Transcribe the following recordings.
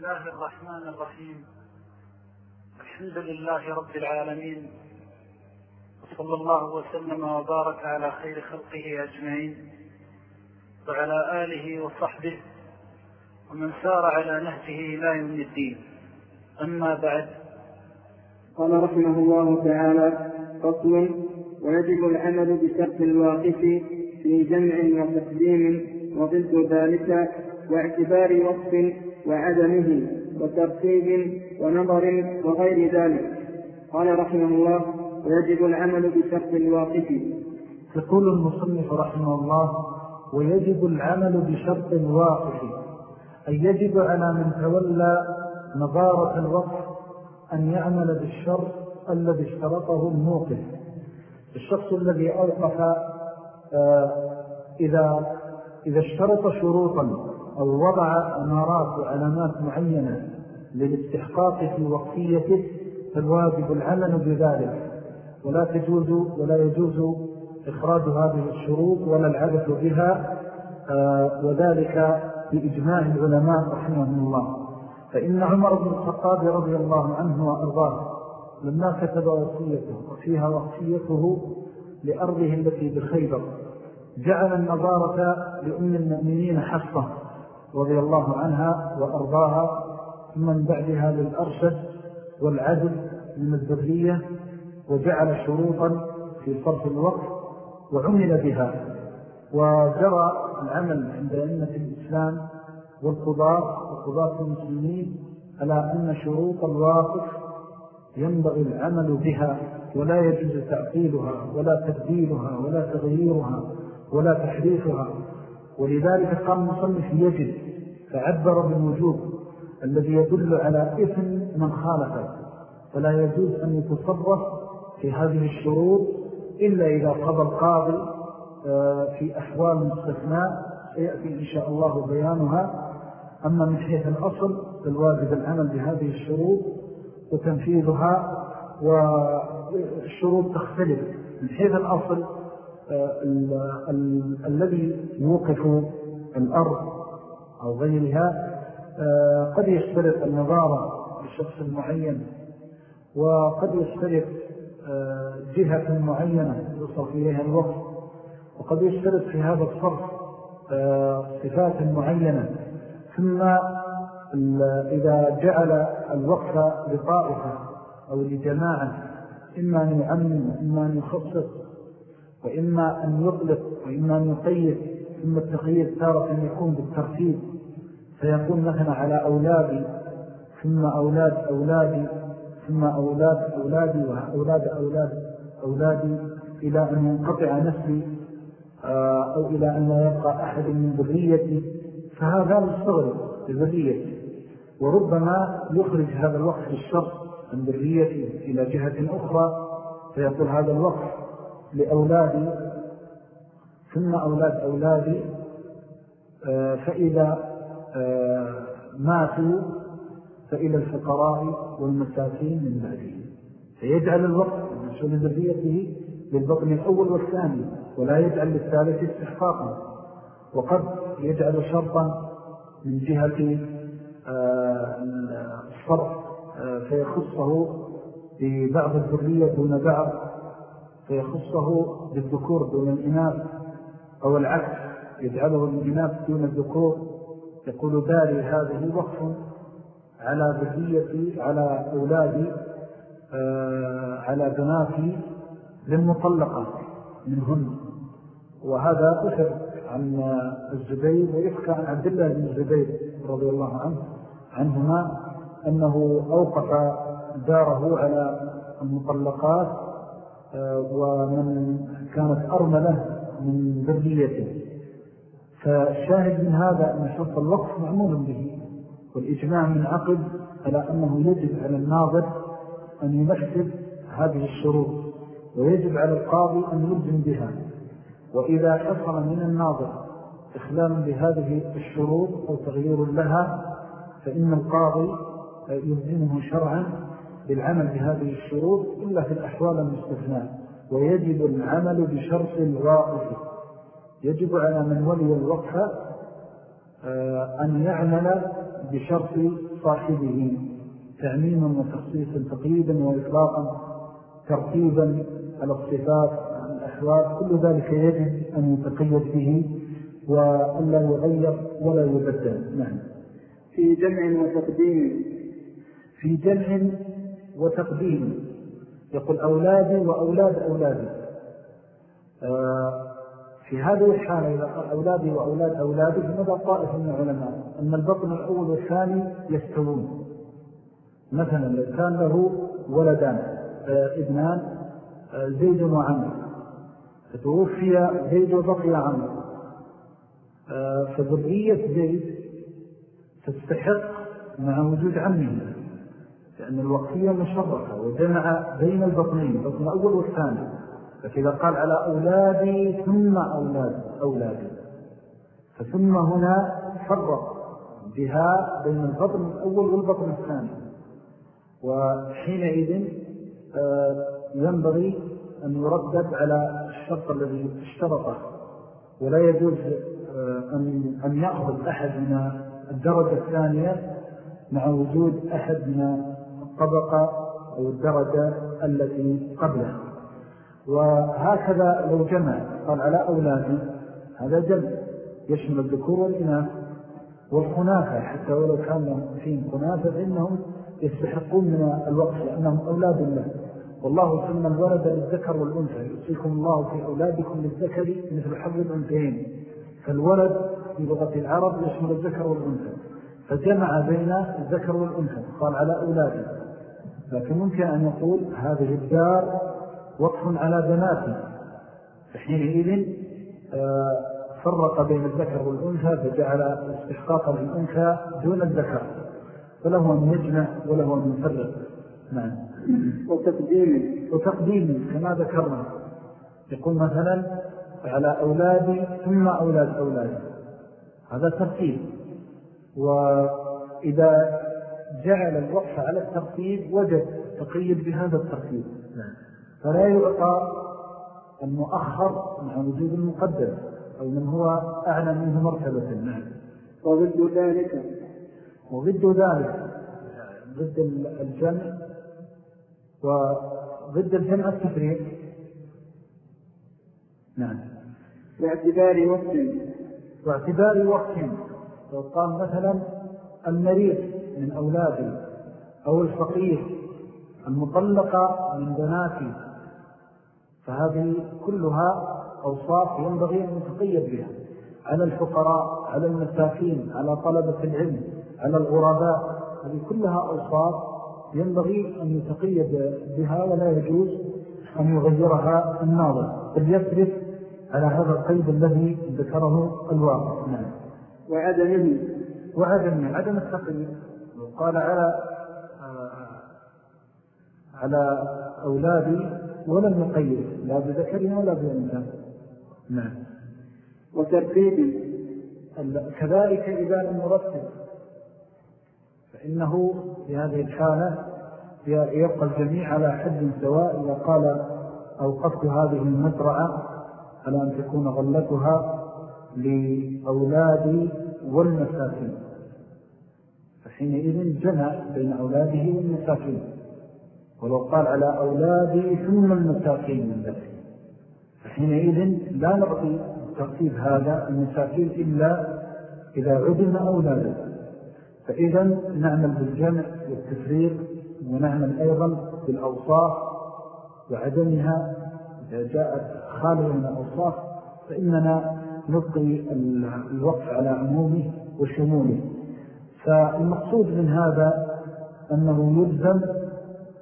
الله الرحمن الرحيم. الحمد لله رب العالمين. وصلى الله وسلم وبارك على خير خلقه أجمعين. وعلى آله وصحبه. ومن سار على نهجه إلى يوم الدين. أما بعد. قال رحمه الله تعالى فصل ويجب العمل بشرط الواقف في جمع وتقديم وضد ذلك واعتبار وصف وعدمه وترتيب ونظر وغير ذلك. قال رحمه الله ويجب العمل بشرط الواقف. يقول المصنف رحمه الله ويجب العمل بشرط الواقف. أي يجب على من تولى نظارة الوقف أن يعمل بالشرط الذي اشترطه الموقف. الشخص الذي أوقف آه، إذا, إذا اشترط شروطا أو وضع أمارات وعلامات معينة للاستحقاق في وقفيته فالواجب العمل بذلك. ولا تجوز ولا يجوز إخراج هذه الشروط ولا العبث بها آه، وذلك بإجماع العلماء رحمهم الله. فإن عمر بن الخطاب رضي الله عنه وأرضاه لما كتب وصيته وفيها وصيته لأرضه التي بخيبر جعل النظارة لأم المؤمنين حصة رضي الله عنها وأرضاها من بعدها للأرشد والعدل من الذرية وجعل شروطا في صرف الوقت وعمل بها وجرى العمل عند أئمة الإسلام والقضاء وقضاة المسلمين على أن شروط الواقف ينبغي العمل بها ولا يجوز تعطيلها ولا تبديلها ولا تغييرها ولا تحريفها. ولذلك قام المصنف يجب فعبر بالوجوب الذي يدل على إثم من خالفه. فلا يجوز أن يتصرف في هذه الشروط إلا إذا قضى القاضي آه، في أحوال مستثناء. سيأتي إن شاء الله بيانها. أما من حيث الأصل فالواجب العمل بهذه الشروط وتنفيذها والشروط تختلف. من حيث الأصل الذي يوقف الأرض أو غيرها آه، قد يشترط النظارة لشخص معين وقد يشترط آه، جهة معينة يوصف إليها الوقت وقد يشترط في هذا الصرف صفات معينة. ثم إذا جعل الوقف لطائفة أو لجماعة إما أن يعمم وإما أن يخصص وإما أن يطلق وإما أن يقيد ثم التقييد تارة أن يكون بالترتيب فيكون مثلا على أولادي ثم أولاد أولادي ثم أولاد أولادي وأولاد أولاد أولادي إلى أن ينقطع نفسي آه، أو إلى أن لا يبقى أحد من ذريتي. فهذا مستغرب لذريتي. وربما يخرج هذا الوقت بالشرط عن ذريتي إلى جهة أخرى فيقول هذا الوقت لأولادي ثم أولاد أولادي آه، فإذا آه، ماتوا فإلى الفقراء والمساكين من بعدهم. فيجعل الوقت من ذريته للبطن الأول والثاني ولا يجعل للثالث استحقاقا. وقد يجعل شرطا من جهة آه، الصرف فيخصه ببعض الذرية دون بعض. فيخصه بالذكور دون الإناث أو العكس يجعله الإناث دون الذكور. يقول داري هذه وقف على ذريتي على أولادي آه، على بناتي للمطلقة منهن. وهذا أثر عن الزبير ويحكى عن عبد الله بن الزبير رضي الله عنه عنهما أنه أوقف داره على المطلقات ومن كانت أرملة من ذريته. فالشاهد من هذا أن شرط الوقف معمول به والإجماع من عقد على أنه يجب على الناظر أن يمثل هذه الشروط ويجب على القاضي أن يلزم بها. وإذا حصل من الناظر إخلال بهذه الشروط أو تغيير لها فإن القاضي يلزمه شرعا بالعمل بهذه الشروط إلا في الأحوال المستثناء ويجب العمل بشرط الواقف يجب على من ولي الوقف آه، أن يعمل بشرط صاحبه تعميما وتخصيصا تقييدا وإطلاقا ترتيبا على الصفات الأحوال كل ذلك يجب أن يتقيد به وألا يغير ولا يبدل. نعم. في جمع وتقديم. في جمع وتقديم. يقول أولادي وأولاد أولادي. آه، في هذه الحالة إذا قال أولادي وأولاد أولادي فماذا طائف من العلماء؟ أن البطن الأول والثاني يستوون. مثلا لو كان له ولدان آه، ابنان آه، زيد وعمر. فتوفي زيد وبقي عمر. فذرية زيد تستحق مع وجود عمه. لأن الوقتية مشرفة وجمع بين البطنين البطن الأول والثاني. فإذا قال على أولادي ثم أولاد أولادي. فثم هنا فرق بها بين البطن الأول والبطن الثاني. وحينئذ آه، ينبغي أن يردد على الشرط الذي اشترطه. ولا يجوز آه، أن يأخذ أحد من الدرجة الثانية مع وجود أحد من الطبقة أو الدرجة التي قبلها. وهكذا لو جمع قال على أولاده هذا جمع يشمل الذكور والإناث والخنافة حتى ولو كان فيهم خنافة فإنهم يستحقون من الوقت لأنهم أولاد الله. والله سمى الولد للذكر والأنثى. يؤسيكم الله في أولادكم للذكر مثل حظ الأنثيين. فالولد في لغة العرب يشمل الذكر والأنثى. فجمع بين الذكر والأنثى قال على أولاده. لكن ممكن أن يقول هذه الدار وقف على بناتي فحينئذ آه، فرق بين الذكر والأنثى فجعل استحقاق للأنثى دون الذكر. فله أن يجمع وله أن يفرق. نعم. وتقديم. وتقديم كما ذكرنا. يقول مثلا على أولادي ثم أولاد أولادي هذا ترتيب. وإذا جعل الوقف على الترتيب وجد تقيد بهذا الترتيب. نعم. فلا يعطى المؤخر مع وجود المقدم أو من هو أعلى منه مرتبة. نعم. وضد ذلك. وضد ذلك. ضد الجمع وضد الجمع التفريق. نعم. باعتبار وقت. باعتبار وقت. لو قال مثلا المريض من أولادي أو الفقير المطلقة من بناتي فهذه كلها أوصاف ينبغي أن يتقيد بها على الفقراء على المساكين على طلبة العلم على الغرباء هذه كلها أوصاف ينبغي أن يتقيد بها ولا يجوز أن يغيرها الناظر. بل يصرف على هذا القيد الذي ذكره الواقع نعم. وعدمه. وعدمه عدم التقييد. قال على آه، على أولادي ولم يقيد لا بذكر ولا بأنثى. نعم. وترتيب كذلك إذا لم يرتب فإنه في هذه الحالة يبقى الجميع على حد سواء إذا قال أوقفت هذه المزرعة على أن تكون غلتها لأولادي والمساكين. فحينئذ جمع بين أولاده والمساكين. ولو قال على أولادي ثم المساكين من ذلك. فحينئذ لا نعطي ترتيب هذا المساكين إلا إذا عدم أولاده. فإذا نعمل بالجمع والتفريق ونعمل أيضا بالأوصاف وعدمها. إذا جاءت خالية من الأوصاف فإننا نبقي الوقف على عمومه وشموله. فالمقصود من هذا أنه يلزم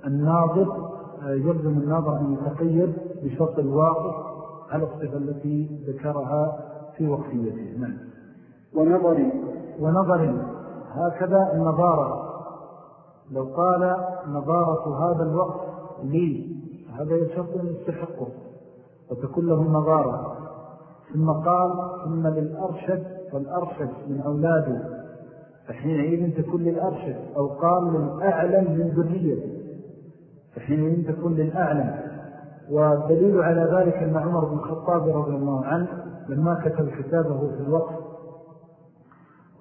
الناظر يلزم الناظر أن يتقيد بشرط الواقف على الصفة التي ذكرها في وقفيته. نعم. ونظر ونظر. هكذا النظارة. لو قال نظارة هذا الوقت لي هذا يشرط أن يستحقه. وتكون له نظارة. ثم قال ثم للأرشد والأرشد من أولاده فحينئذ تكون للأرشد أو قال للأعلم من ذريته فحينئذ تكون للأعلم والدليل على ذلك أن عمر بن الخطاب رضي الله عنه لما كتب كتابه في الوقت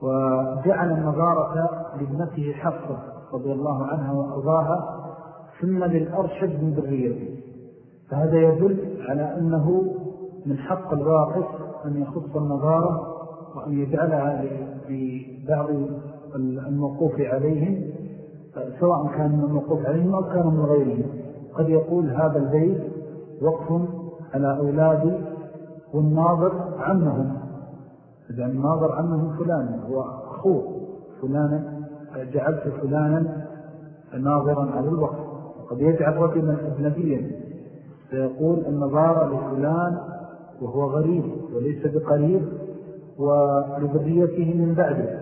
وجعل النظارة لابنته حفظة رضي الله عنها وأرضاها ثم للأرشد من ذريته. فهذا يدل على أنه من حق الواقف أن يخص النظارة وأن يجعلها لبعض الموقوف عليهم سواء كان من الموقوف عليهم أو كان من غيرهم. قد يقول هذا البيت وقف على أولادي والناظر عمهم. إذا الناظر عمهم فلان هو أخوه فلانا جعلت فلانا ناظرا على الوقف قد يجعل رجلا أجنبيا فيقول النظارة لفلان وهو غريب وليس بقريب. ولذريته من بعده.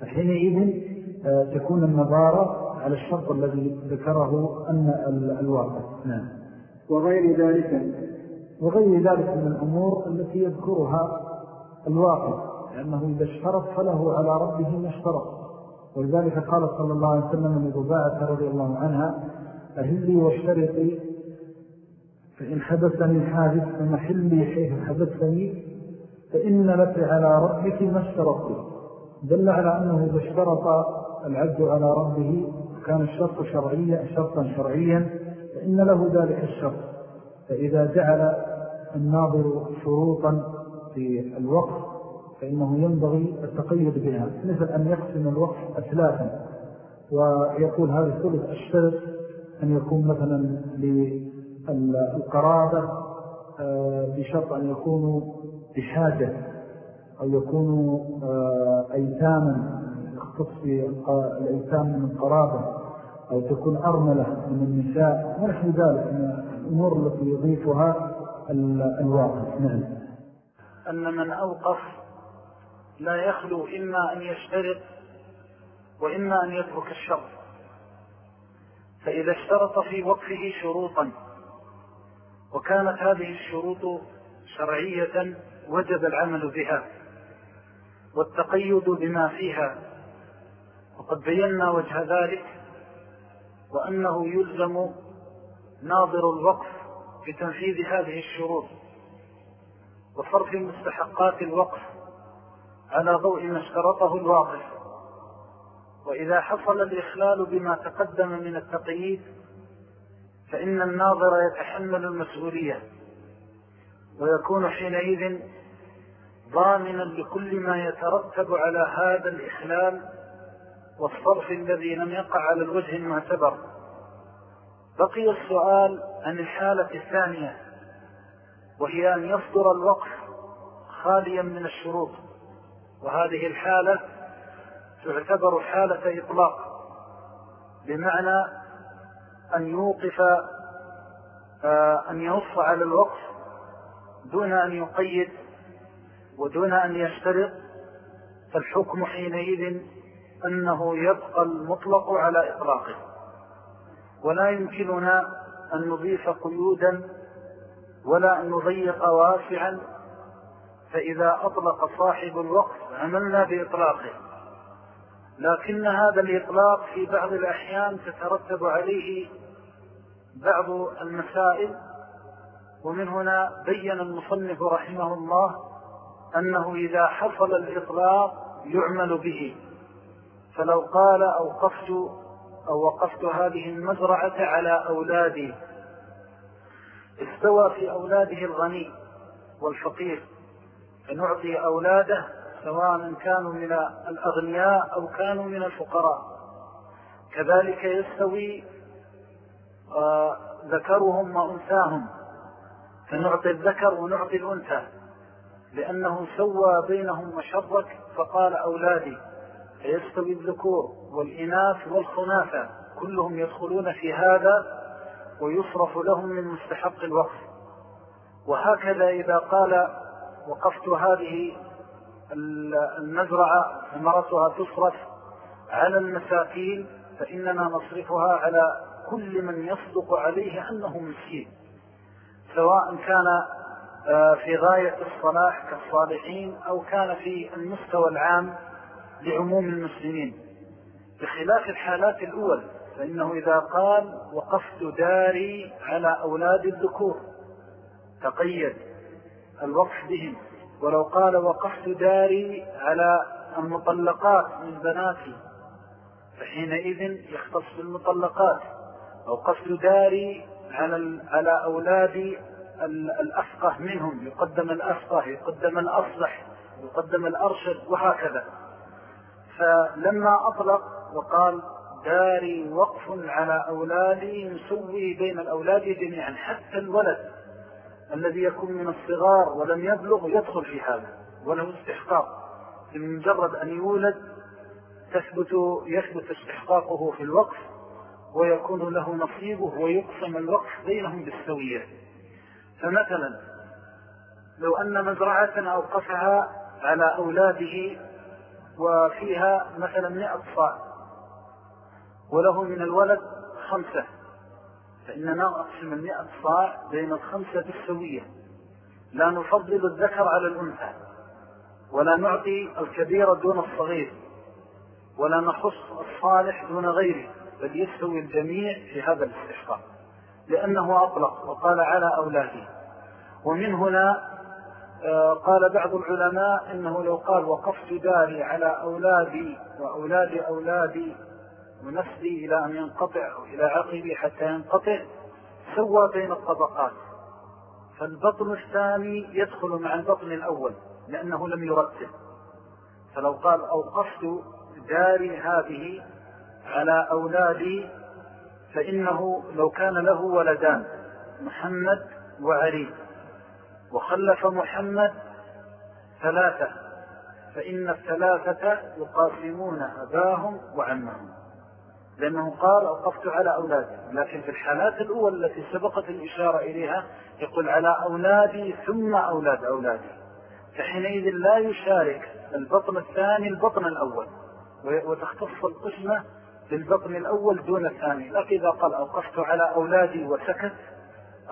فحينئذ آه، تكون النظارة على الشرط الذي ذكره أن الواقع. نعم. وغير ذلك. وغير ذلك من الأمور التي يذكرها الواقع. لأنه إذا اشترط فله على ربه ما اشترط. ولذلك قال صلى الله عليه وسلم من ضباعة رضي الله عنها أهلي واشترطي فإن حدثني حادث فمحلي حيث حدثني فإن لك على ربك ما اشترطي دل على أنه إذا اشترط العبد على ربه كان الشرط شرعيا شرطا شرعيا فإن له ذلك الشرط. فإذا جعل الناظر شروطا في الوقف فإنه ينبغي التقيد بها. مثل أن يقسم الوقف أثلاثا ويقول هذا الثلث الشرط أن يكون مثلا للقرابة بشرط أن يكونوا بحاجة أو يكونوا آه، أيتاما يختص الأيتام من القرابة أو تكون أرملة من النساء. ونحن ذلك من الأمور التي يضيفها الواقع. نعم. أن من أوقف لا يخلو إما أن يشترط وإما أن يترك الشرط. فإذا اشترط في وقفه شروطا وكانت هذه الشروط شرعية وجب العمل بها والتقيد بما فيها. وقد بينا وجه ذلك وأنه يلزم ناظر الوقف بتنفيذ هذه الشروط وصرف مستحقات الوقف على ضوء ما اشترطه الواقف. وإذا حصل الإخلال بما تقدم من التقييد فإن الناظر يتحمل المسؤولية ويكون حينئذ ضامنا لكل ما يترتب على هذا الإخلال والصرف الذي لم يقع على الوجه المعتبر. بقي السؤال عن الحالة الثانية وهي أن يصدر الوقف خاليا من الشروط. وهذه الحالة تعتبر حالة إطلاق بمعنى أن يوقف آه، أن ينص على الوقف دون أن يقيد ودون أن يشترط فالحكم حينئذ أنه يبقى المطلق على إطلاقه. ولا يمكننا أن نضيف قيودا ولا أن نضيق واسعا فإذا أطلق صاحب الوقف عملنا بإطلاقه. لكن هذا الإطلاق في بعض الأحيان تترتب عليه بعض المسائل ومن هنا بين المصنف رحمه الله أنه إذا حصل الإطلاق يعمل به. فلو قال أوقفت أو وقفت هذه المزرعة على أولادي. استوى في أولاده الغني والفقير. فنعطي أولاده سواء كانوا من الأغنياء أو كانوا من الفقراء. كذلك يستوي آه، ذكرهم وأنثاهم فنعطي الذكر ونعطي الأنثى. لأنه سوى بينهم وشرك فقال أولادي فيستوي الذكور والإناث والخنافة كلهم يدخلون في هذا ويصرف لهم من مستحق الوقف. وهكذا إذا قال وقفت هذه المزرعة ثمرتها تصرف على المساكين فإننا نصرفها على كل من يصدق عليه أنه مسكين. سواء كان آه، في غاية الصلاح كالصالحين أو كان في المستوى العام لعموم المسلمين. بخلاف الحالات الأول فإنه إذا قال وقفت داري على أولاد الذكور تقيد الوقف بهم. ولو قال وقفت داري على المطلقات من بناتي فحينئذ يختص بالمطلقات أو قصد داري على على أولاد الأفقه منهم يقدم الأفقه يقدم الأصلح يقدم الأرشد وهكذا. فلما أطلق وقال داري وقف على أولادي يسوي بين الأولاد جميعا حتى الولد. الذي يكون من الصغار ولم يبلغ يدخل في هذا وله استحقاق. بمجرد أن يولد تثبت يثبت استحقاقه في الوقف ويكون له نصيبه ويقسم الوقف بينهم بالسوية. فمثلا لو أن مزرعة أوقفها على أولاده وفيها مثلا مئة صاع وله من الولد خمسة. فإننا نقسم المئة صاع بين الخمسة بالسوية لا نفضل الذكر على الأنثى ولا نعطي الكبير دون الصغير ولا نخص الصالح دون غيره بل يستوي الجميع في هذا الاستحقاق لأنه أطلق وقال على أولاده. ومن هنا آه، قال بعض العلماء إنه لو قال وقفت داري على أولادي وأولاد أولادي ونسلي إلى أن ينقطع أو إلى عقبي حتى ينقطع سوى بين الطبقات. فالبطن الثاني يدخل مع البطن الأول لأنه لم يرتب. فلو قال أوقفت داري هذه على أولادي فإنه لو كان له ولدان محمد وعلي. وخلف محمد ثلاثة فإن الثلاثة يقاسمون أباهم وعمهم. لأنه قال أوقفت على أولادي لكن في الحالات الأولى التي سبقت الإشارة إليها يقول على أولادي ثم أولاد أولادي. فحينئذ لا يشارك البطن الثاني البطن الأول وتختص القسمة للبطن الأول دون الثاني. لكن إذا قال أوقفت على أولادي وسكت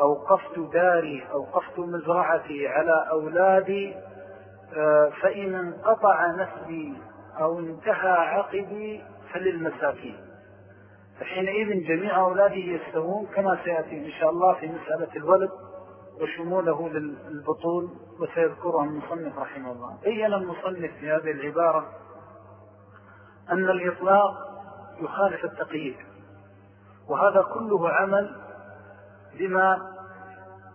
أوقفت داري أوقفت مزرعتي على أولادي آه، فإن انقطع نسبي أو انتهى عقبي فللمساكين. فحينئذ جميع أولاده يستوون كما سيأتي إن شاء الله في مسألة الولد وشموله للبطول وسيذكرها المصنف رحمه الله. بيّن المصنف في هذه العبارة؟ أن الإطلاق يخالف التقييد وهذا كله عمل بما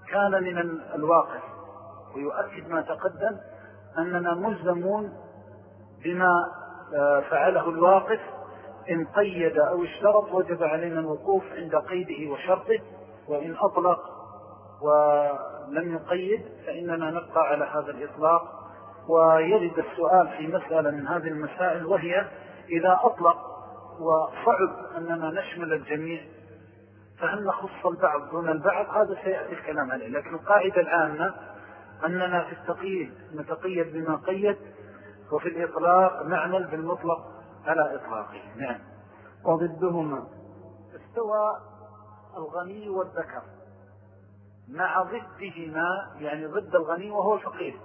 كان من الواقع ويؤكد ما تقدم أننا ملزمون بما آه، فعله الواقف إن قيد أو اشترط وجب علينا الوقوف عند قيده وشرطه وإن أطلق ولم يقيد فإننا نبقى على هذا الإطلاق. ويرد السؤال في مسألة من هذه المسائل وهي إذا أطلق وصعب أننا نشمل الجميع فهل نخص البعض دون البعض؟ هذا سيأتي الكلام عليه. لكن القاعدة العامة أننا في التقييد نتقيد بما قيد وفي الإطلاق نعمل بالمطلق على إطلاقه نعم. وضدهما استوى الغني والذكر. مع ضدهما يعني ضد الغني وهو الفقير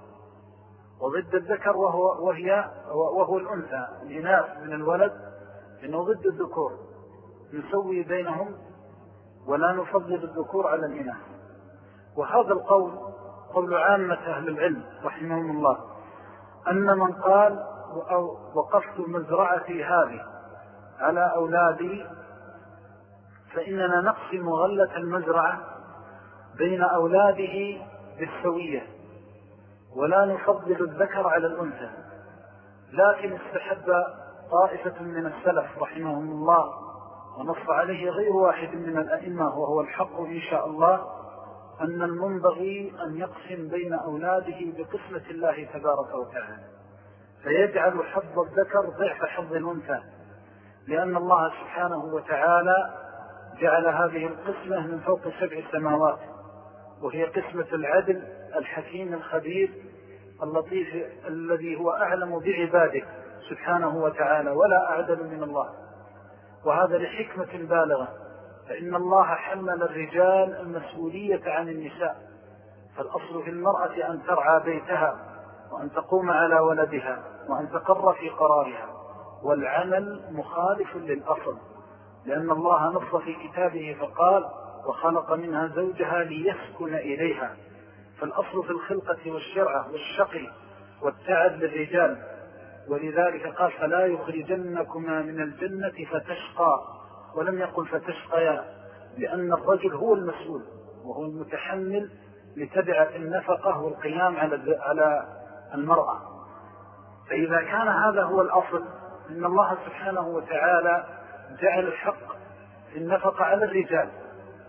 وضد الذكر وهو, وهي وهو الأنثى. الإناث من الولد إنه ضد الذكور. نسوي بينهم ولا نفضل الذكور على الإناث. وهذا القول قول عامة أهل العلم رحمهم الله. أن من قال وقفت مزرعتي هذه على أولادي فإننا نقسم غلة المزرعة بين أولاده بالسوية ولا نفضل الذكر على الأنثى. لكن استحب طائفة من السلف رحمهم الله ونص عليه غير واحد من الأئمة وهو الحق إن شاء الله أن المنبغي أن يقسم بين أولاده بقسمة الله تبارك وتعالى. فيجعل حظ الذكر ضعف حظ الأنثى. لأن الله سبحانه وتعالى جعل هذه القسمة من فوق سبع سماوات وهي قسمة العدل الحكيم الخبير اللطيف الذي هو أعلم بعباده سبحانه وتعالى ولا أعدل من الله. وهذا لحكمة بالغة فإن الله حمل الرجال المسؤولية عن النساء. فالأصل في المرأة أن ترعى بيتها. وأن تقوم على ولدها وأن تقر في قرارها. والعمل مخالف للأصل لأن الله نص في كتابه فقال وخلق منها زوجها ليسكن إليها. فالأصل في الخلقة والشرعة والشقي والتعب للرجال. ولذلك قال فلا يخرجنكما من الجنة فتشقى. ولم يقل فتشقيا لأن الرجل هو المسؤول وهو المتحمل لتبعة النفقة والقيام على المرأة. فإذا كان هذا هو الأصل إن الله سبحانه وتعالى جعل الحق في النفقة على الرجال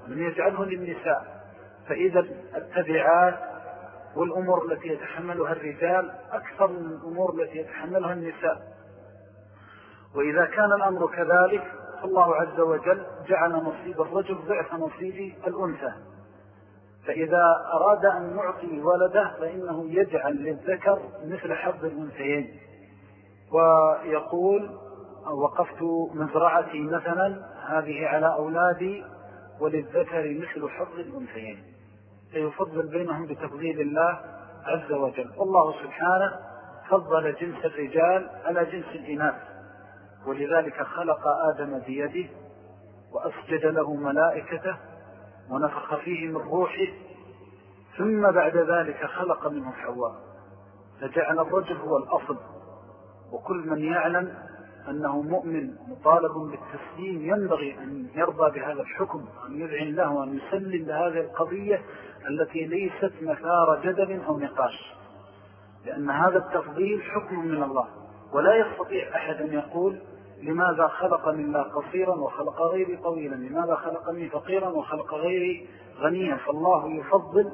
لم يجعله للنساء. فإذا التبعات والأمور التي يتحملها الرجال أكثر من الأمور التي يتحملها النساء. وإذا كان الأمر كذلك فالله عز وجل جعل نصيب الرجل ضعف نصيب الأنثى. فإذا أراد أن يعطي ولده فإنه يجعل للذكر مثل حظ الأنثيين. ويقول وقفت مزرعتي مثلا هذه على أولادي وللذكر مثل حظ الأنثيين. فيفضل بينهم بتفضيل الله عز وجل. والله سبحانه فضل جنس الرجال على جنس الإناث. ولذلك خلق آدم بيده وأسجد له ملائكته ونفخ فيه من روحه. ثم بعد ذلك خلق منه حواء. فجعل الرجل هو الأصل. وكل من يعلم أنه مؤمن مطالب بالتسليم ينبغي أن يرضى بهذا الحكم أن يذعن له وأن يسلم لهذه القضية التي ليست مثار جدل أو نقاش. لأن هذا التفضيل حكم من الله. ولا يستطيع أحد أن يقول لماذا خلقني الله قصيرا وخلق غيري طويلا؟ لماذا خلقني فقيرا وخلق غيري غنيا؟ فالله يفضل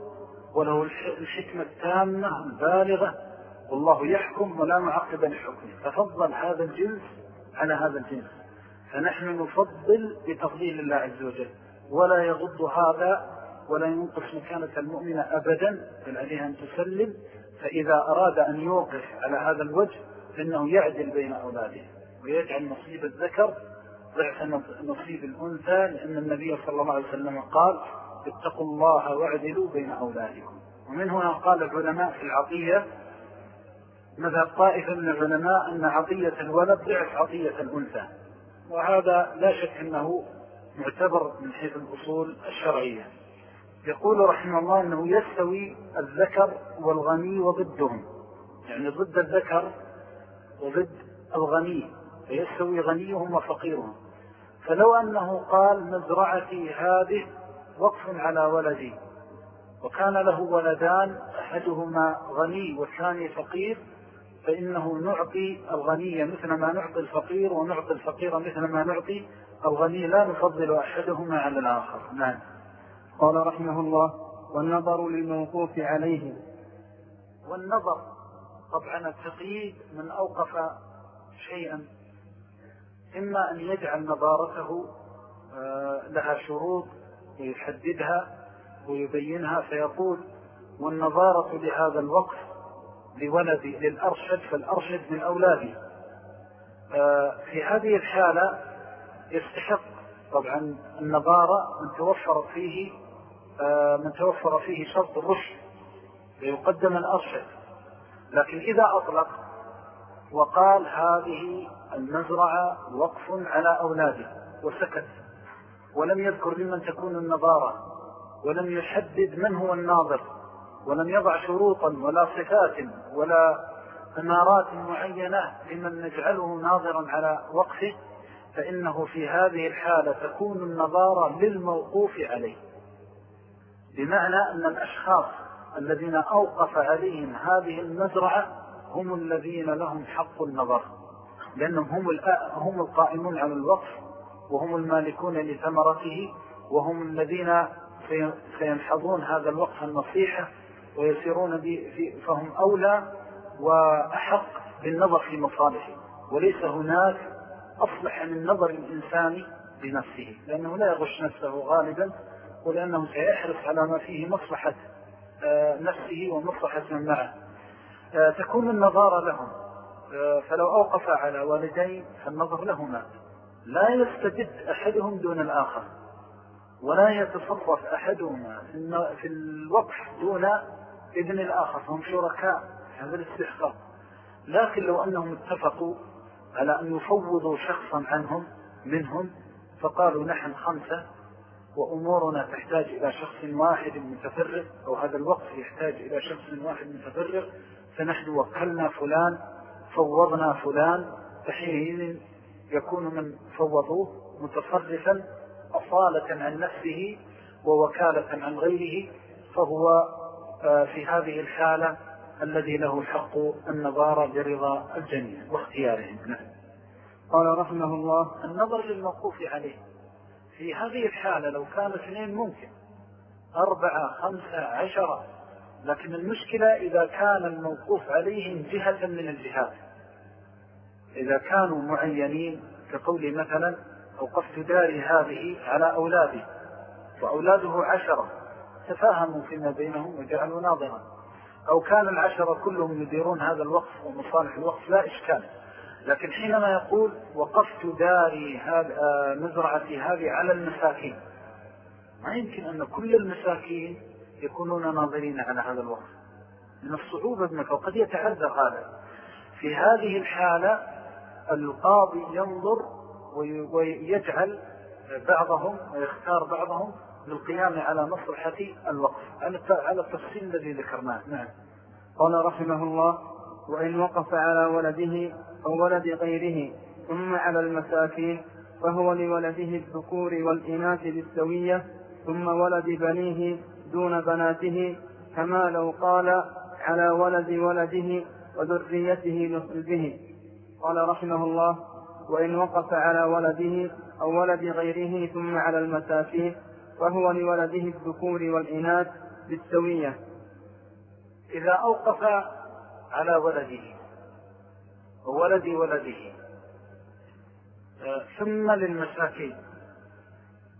وله الحكمة التامة البالغة والله يحكم ولا معقب لحكمه. ففضل هذا الجنس على هذا الجنس. فنحن نفضل بتفضيل الله عز وجل. ولا يغض هذا ولا ينقص مكانة المؤمنة أبدا بل عليها أن تسلم. فإذا أراد أن يوقف على هذا الوجه فإنه يعدل بين أولاده. ويجعل نصيب الذكر ضعف نصيب الأنثى لأن النبي صلى الله عليه وسلم قال اتقوا الله واعدلوا بين أولادكم. ومن هنا قال العلماء في العطية ماذا طائفة من العلماء أن عطية الولد ضعف عطية الأنثى. وهذا لا شك أنه معتبر من حيث الأصول الشرعية. يقول رحمه الله أنه يستوي الذكر والغني وضدهم. يعني ضد الذكر وضد الغني. فيستوي غنيهم وفقيرهم. فلو أنه قال مزرعتي هذه وقف على ولدي. وكان له ولدان أحدهما غني والثاني فقير فإنه نعطي الغني مثل ما نعطي الفقير ونعطي الفقير مثل ما نعطي الغني لا نفضل أحدهما على الآخر. نعم. قال رحمه الله والنظر للموقوف عليه. والنظر طبعا التقييد من أوقف شيئا. إما أن يجعل نظارته آه، لها شروط ويحددها ويبينها فيقول والنظارة لهذا الوقف لولدي للأرشد فالأرشد من أولادي آه، في هذه الحالة يستحق طبعا النظارة من توفر فيه آه، من توفر فيه شرط الرشد ليقدم الأرشد. لكن إذا أطلق وقال هذه المزرعة وقف على أولاده وسكت ولم يذكر لمن تكون النظارة ولم يحدد من هو الناظر ولم يضع شروطا ولا صفات ولا أمارات معينة لمن نجعله ناظرا على وقفه فإنه في هذه الحالة تكون النظارة للموقوف عليه. بمعنى أن الأشخاص الذين أوقف عليهم هذه المزرعة هم الذين لهم حق النظر لأنهم هم, هم القائمون على الوقف وهم المالكون لثمرته وهم الذين سينحضون هذا الوقف النصيحة ويسيرون فهم أولى وأحق بالنظر في مصالحه. وليس هناك أصلح من نظر الإنسان بنفسه لأنه لا يغش نفسه غالبا ولأنه سيحرص على ما فيه مصلحة آه، نفسه ومصلحة من معه. تكون النظارة لهم. آه، فلو أوقف على والدين فالنظر لهما. لا يستجد أحدهم دون الآخر ولا يتصرف أحدهما في الوقف دون ابن الآخر. فهم شركاء هذا الاستحقاق. لكن لو أنهم اتفقوا على أن يفوضوا شخصا عنهم منهم فقالوا نحن خمسة وأمورنا تحتاج إلى شخص واحد متفرغ أو هذا الوقت يحتاج إلى شخص واحد متفرغ فنحن وكلنا فلان فوضنا فلان فحينئذ يكون من فوضوه متصرفا أصالة عن نفسه ووكالة عن غيره فهو آه، في هذه الحالة الذي له حق النظارة برضا الجميع واختيارهم. نعم. قال رحمه الله النظر للموقوف عليه. في هذه الحالة لو كان اثنين ممكن. أربعة خمسة عشرة. لكن المشكلة إذا كان الموقوف عليهم جهة من الجهات. إذا كانوا معينين كقول مثلا أوقفت داري هذه على أولادي وأولاده عشرة تفاهموا فيما بينهم وجعلوا ناظرا. أو كان العشرة كلهم يديرون هذا الوقف ومصالح الوقف لا إشكال. لكن حينما يقول وقفت داري آه، مزرعتي هذه على المساكين ما يمكن أن كل المساكين يكونون ناظرين على هذا الوقف من الصعوبة ابنك وقد يتعذر هذا. في هذه الحالة القاضي ينظر ويجعل بعضهم ويختار بعضهم للقيام على مصلحة الوقف. على التفصيل الذي ذكرناه. نعم. قال رحمه الله وإن وقف على ولده أو ولد غيره ثم على المساكين فهو لولده الذكور والإناث بالسوية ثم ولد بنيه دون بناته كما لو قال على ولد ولده وذريته نصل به. قال رحمه الله وإن وقف على ولده أو ولد غيره ثم على المساكين فهو لولده الذكور والإناث بالسوية. إذا أوقف على ولده وولد ولده آه، ثم للمساكين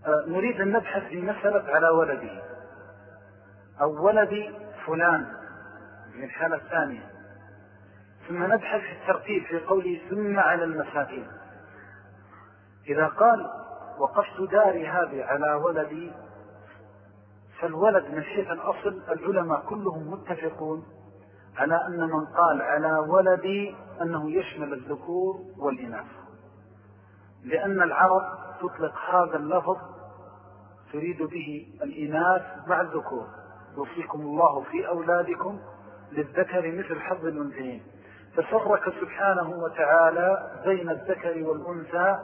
آه، نريد أن نبحث في مسألة على ولده. أو ولد فلان من الحالة الثانية. ثم نبحث في الترتيب في قوله ثم على المساكين. إذا قال وقفت داري هذه على ولدي فالولد من حيث الأصل العلماء كلهم متفقون على أن من قال على ولدي أنه يشمل الذكور والإناث. لأن العرب تطلق هذا اللفظ تريد به الإناث مع الذكور. يوصيكم الله في أولادكم للذكر مثل حظ الأنثيين. ففرق سبحانه وتعالى بين الذكر والأنثى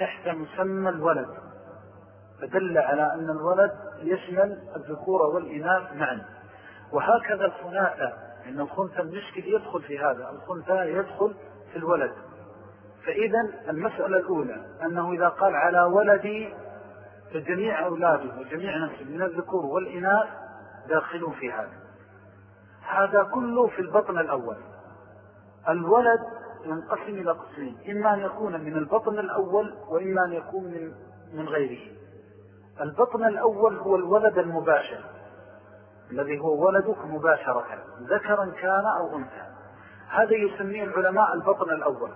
تحت مسمى الولد. فدل على أن الولد يشمل الذكور والإناث معا. وهكذا الخناثة إن الخنثى المشكل يدخل في هذا الخنثى يدخل في الولد. فإذا المسألة الأولى أنه إذا قال على ولدي فجميع أولاده وجميع نفسه من الذكور والإناث داخلون في هذا. هذا كله في البطن الأول. الولد ينقسم إلى قسمين إما أن يكون من البطن الأول وإما أن يكون من, من غيره. البطن الأول هو الولد المباشر الذي هو ولدك مباشرة ذكرا كان أو أنثى. هذا يسميه العلماء البطن الأول.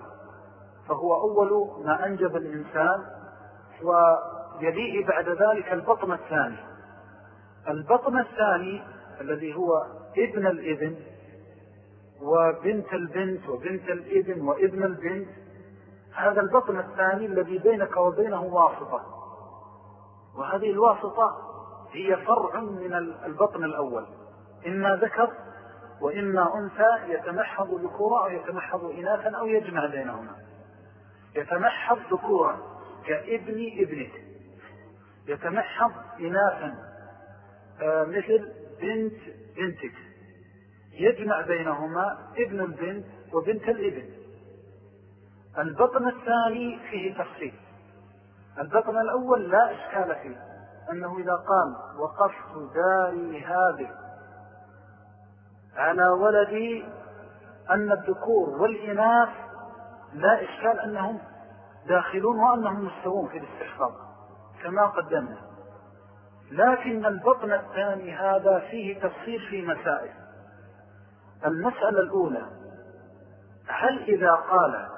فهو أول ما أنجب الإنسان ويليه بعد ذلك البطن الثاني. البطن الثاني الذي هو ابن الابن وبنت البنت وبنت الابن وابن البنت هذا البطن الثاني الذي بينك وبينه واسطة. وهذه الواسطة هي فرع من البطن الأول. إما ذكر وإما أنثى يتمحض ذكورا أو يتمحض إناثا أو يجمع بينهما. يتمحض ذكورا كابن ابنك. يتمحض إناثا مثل بنت بنتك. يجمع بينهما ابن البنت وبنت الابن. البطن الثاني فيه تفصيل البطن الأول لا إشكال فيه أنه إذا قال وقفت داري هذه على ولدي أن الذكور والإناث لا إشكال أنهم داخلون وأنهم مستوون في الاستحقاق كما قدمنا. لكن البطن الثاني هذا فيه تفصيل في مسائل. المسألة الأولى هل إذا قال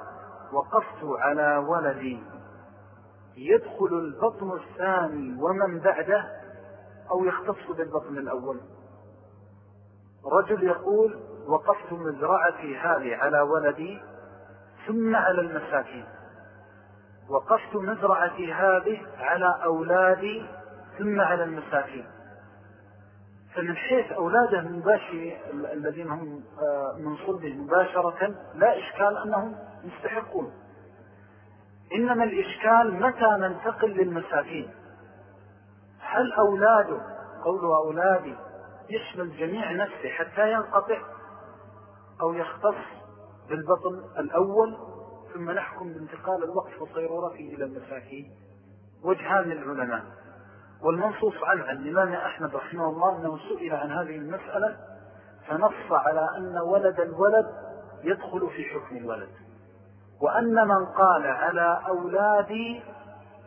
وقفت على ولدي يدخل البطن الثاني ومن بعده أو يختص بالبطن الأول؟ رجل يقول وقفت مزرعتي هذه على ولدي ثم على المساكين. وقفت مزرعتي هذه على أولادي ثم على المساكين. فمن حيث أولاده المباشر الذين هم آه، من صلبه مباشرة لا إشكال أنهم يستحقون. إنما الإشكال متى ننتقل للمساكين؟ هل أولاده قوله أولادي يشمل جميع نفسه حتى ينقطع أو يختص بالبطن الأول ثم نحكم بانتقال الوقت وصيرورته إلى المساكين؟ وجهان للعلماء. والمنصوص عنه عن الإمام أحمد رحمه الله أنه سئل عن هذه المسألة فنص على أن ولد الولد يدخل في حكم الولد. وأن من قال على أولادي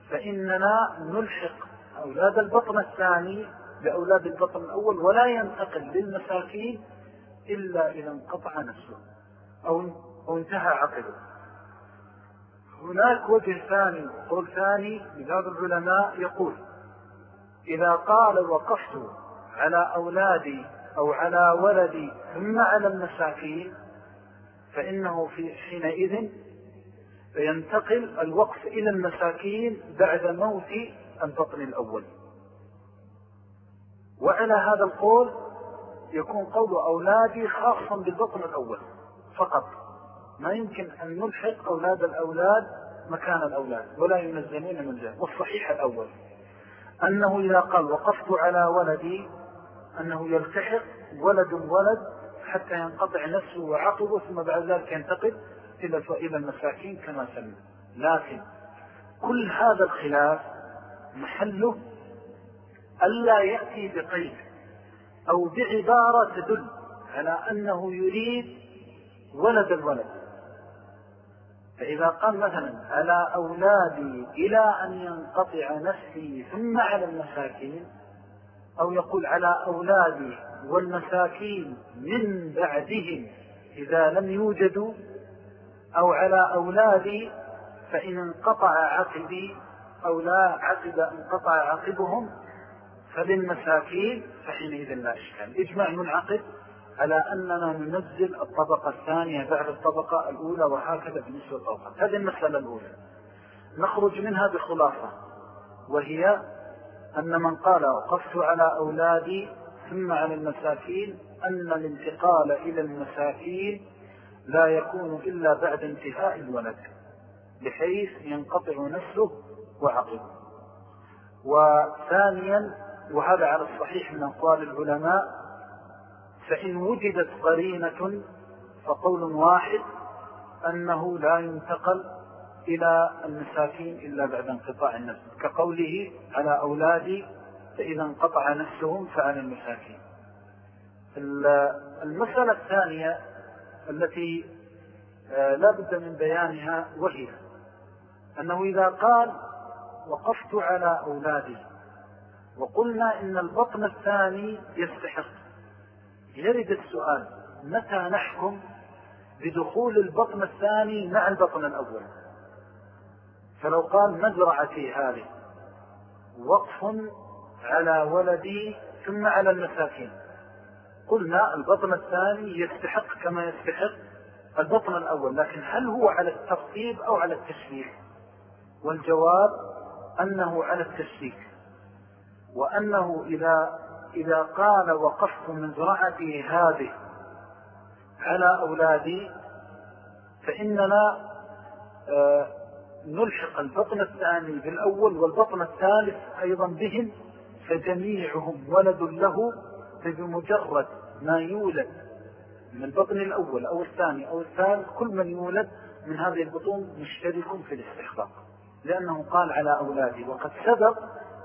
فإننا نلحق أولاد البطن الثاني بأولاد البطن الأول ولا ينتقل للمساكين إلا إذا انقطع نفسه أو انتهى عقله هناك وجه ثاني قول ثاني لبعض العلماء يقول إذا قال وقفت على أولادي أو على ولدي ثم على المساكين فإنه في حينئذ ينتقل الوقف إلى المساكين بعد موت البطن الأول. وعلى هذا القول يكون قول أولادي خاصا بالبطن الأول فقط. ما يمكن أن نلحق أولاد الأولاد مكان الأولاد ولا ينزلون من ذلك والصحيح الأول. أنه إذا قال وقفت على ولدي أنه يلتحق ولد ولد حتى ينقطع نفسه وعقبه ثم بعد ذلك ينتقل إلى المساكين كما سمى لكن كل هذا الخلاف محله ألا يأتي بقيد أو بعبارة تدل على أنه يريد ولد الولد. فإذا قال مثلا على أولادي إلى أن ينقطع نفسي ثم على المساكين؟ أو يقول على أولادي والمساكين من بعدهم إذا لم يوجدوا؟ أو على أولادي فإن انقطع عقبي أو لا عقب انقطع عقبهم فللمساكين فحينئذ لا إشكال. إجماع منعقد. على أننا ننزل الطبقة الثانية بعد الطبقة الأولى وهكذا بالنسبة للطبقة. هذه المسألة الأولى. نخرج منها بخلاصة وهي أن من قال وقفت على أولادي ثم على المساكين أن الانتقال إلى المساكين لا يكون إلا بعد انتهاء الولد بحيث ينقطع نفسه وعقله. وثانيا وهذا على الصحيح من أقوال العلماء فإن وجدت قرينة فقول واحد أنه لا ينتقل إلى المساكين إلا بعد انقطاع النفس كقوله على أولادي فإذا انقطع نفسهم فعلى المساكين. المسألة الثانية التي آه، لا بد من بيانها وهي أنه إذا قال وقفت على أولادي وقلنا إن البطن الثاني يستحق يرد السؤال متى نحكم بدخول البطن الثاني مع البطن الأول؟ فلو قال مزرعتي هذه وقف على ولدي ثم على المساكين. قلنا البطن الثاني يستحق كما يستحق البطن الأول لكن هل هو على الترتيب أو على التشريك والجواب أنه على التشريك وأنه إذا, إذا قال وقفت من زرعتي هذه على أولادي فإننا آه، نلحق البطن الثاني بالأول والبطن الثالث أيضا بهم فجميعهم ولد له فبمجرد ما يولد من البطن الأول أو الثاني أو الثالث كل من يولد من هذه البطون مشترك في الاستحقاق لأنه قال على أولادي وقد سبق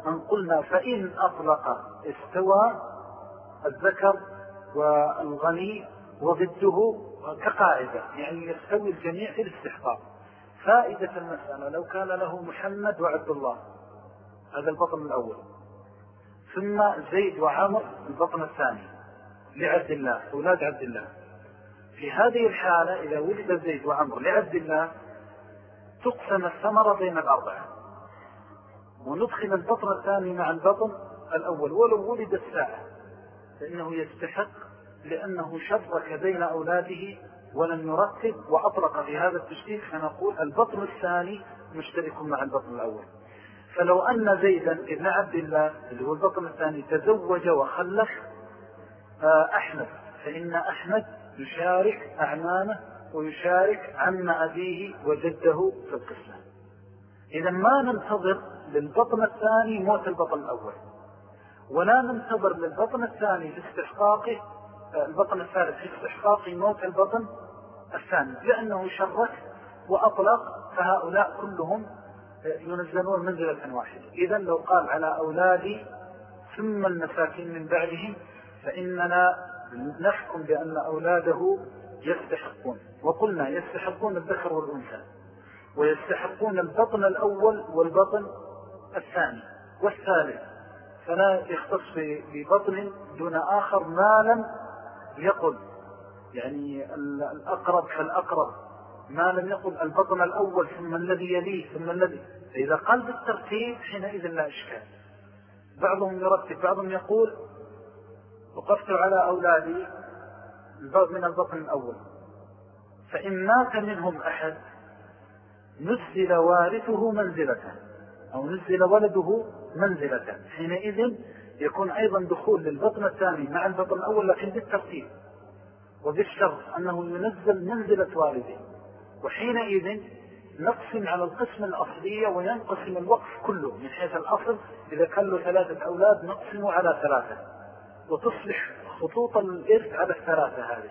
أن قلنا فإن أطلق استوى الذكر والغني وضده كقاعدة يعني يستوي الجميع في الاستحقاق. فائدة المسألة لو كان له محمد وعبد الله هذا البطن الأول. ثم زيد وعمر البطن الثاني لعبد الله أولاد عبد الله. في هذه الحالة إذا ولد زيد وعمر لعبد الله تقسم الثمرة بين الأربعة. وندخل البطن الثاني مع البطن الأول ولو ولد الساعة فإنه يستحق لأنه شرك بين أولاده ولم يرتب وأطلق في هذا التشريك فنقول البطن الثاني مشترك مع البطن الأول. فلو أن زيدا ابن عبد الله اللي هو البطن الثاني تزوج وخلف آه، أحمد. فإن أحمد يشارك أعمامه ويشارك عم أبيه وجده في القسمة. إذا ما ننتظر للبطن الثاني موت البطن الأول. ولا ننتظر للبطن الثاني في استحقاقه آه، البطن الثالث في استحقاق موت البطن الثاني. لأنه شرك وأطلق فهؤلاء كلهم آه، ينزلون منزلة واحدة. إذا لو قال على أولادي ثم المساكين من بعدهم فإننا نحكم بأن أولاده يستحقون. وقلنا يستحقون الذكر والأنثى. ويستحقون البطن الأول والبطن الثاني والثالث فلا يختص ببطن دون آخر ما لم يقل. يعني الأقرب فالأقرب ما لم يقل البطن الأول ثم الذي يليه ثم الذي. فإذا قال بالترتيب حينئذ لا إشكال. بعضهم يرتب بعضهم يقول وقفت على أولادي من البطن الأول. فإن مات منهم أحد نزل وارثه منزلته. أو نزل ولده منزلته حينئذ يكون أيضا دخول للبطن الثاني مع البطن الأول لكن بالترتيب وبالشرط أنه ينزل منزلة والده. وحينئذ نقسم على القسم الأصلية وينقسم الوقف كله من حيث الأصل إذا كان له ثلاثة أولاد نقسمه على ثلاثة. وتصبح خطوط الإرث على الثلاثة هذه.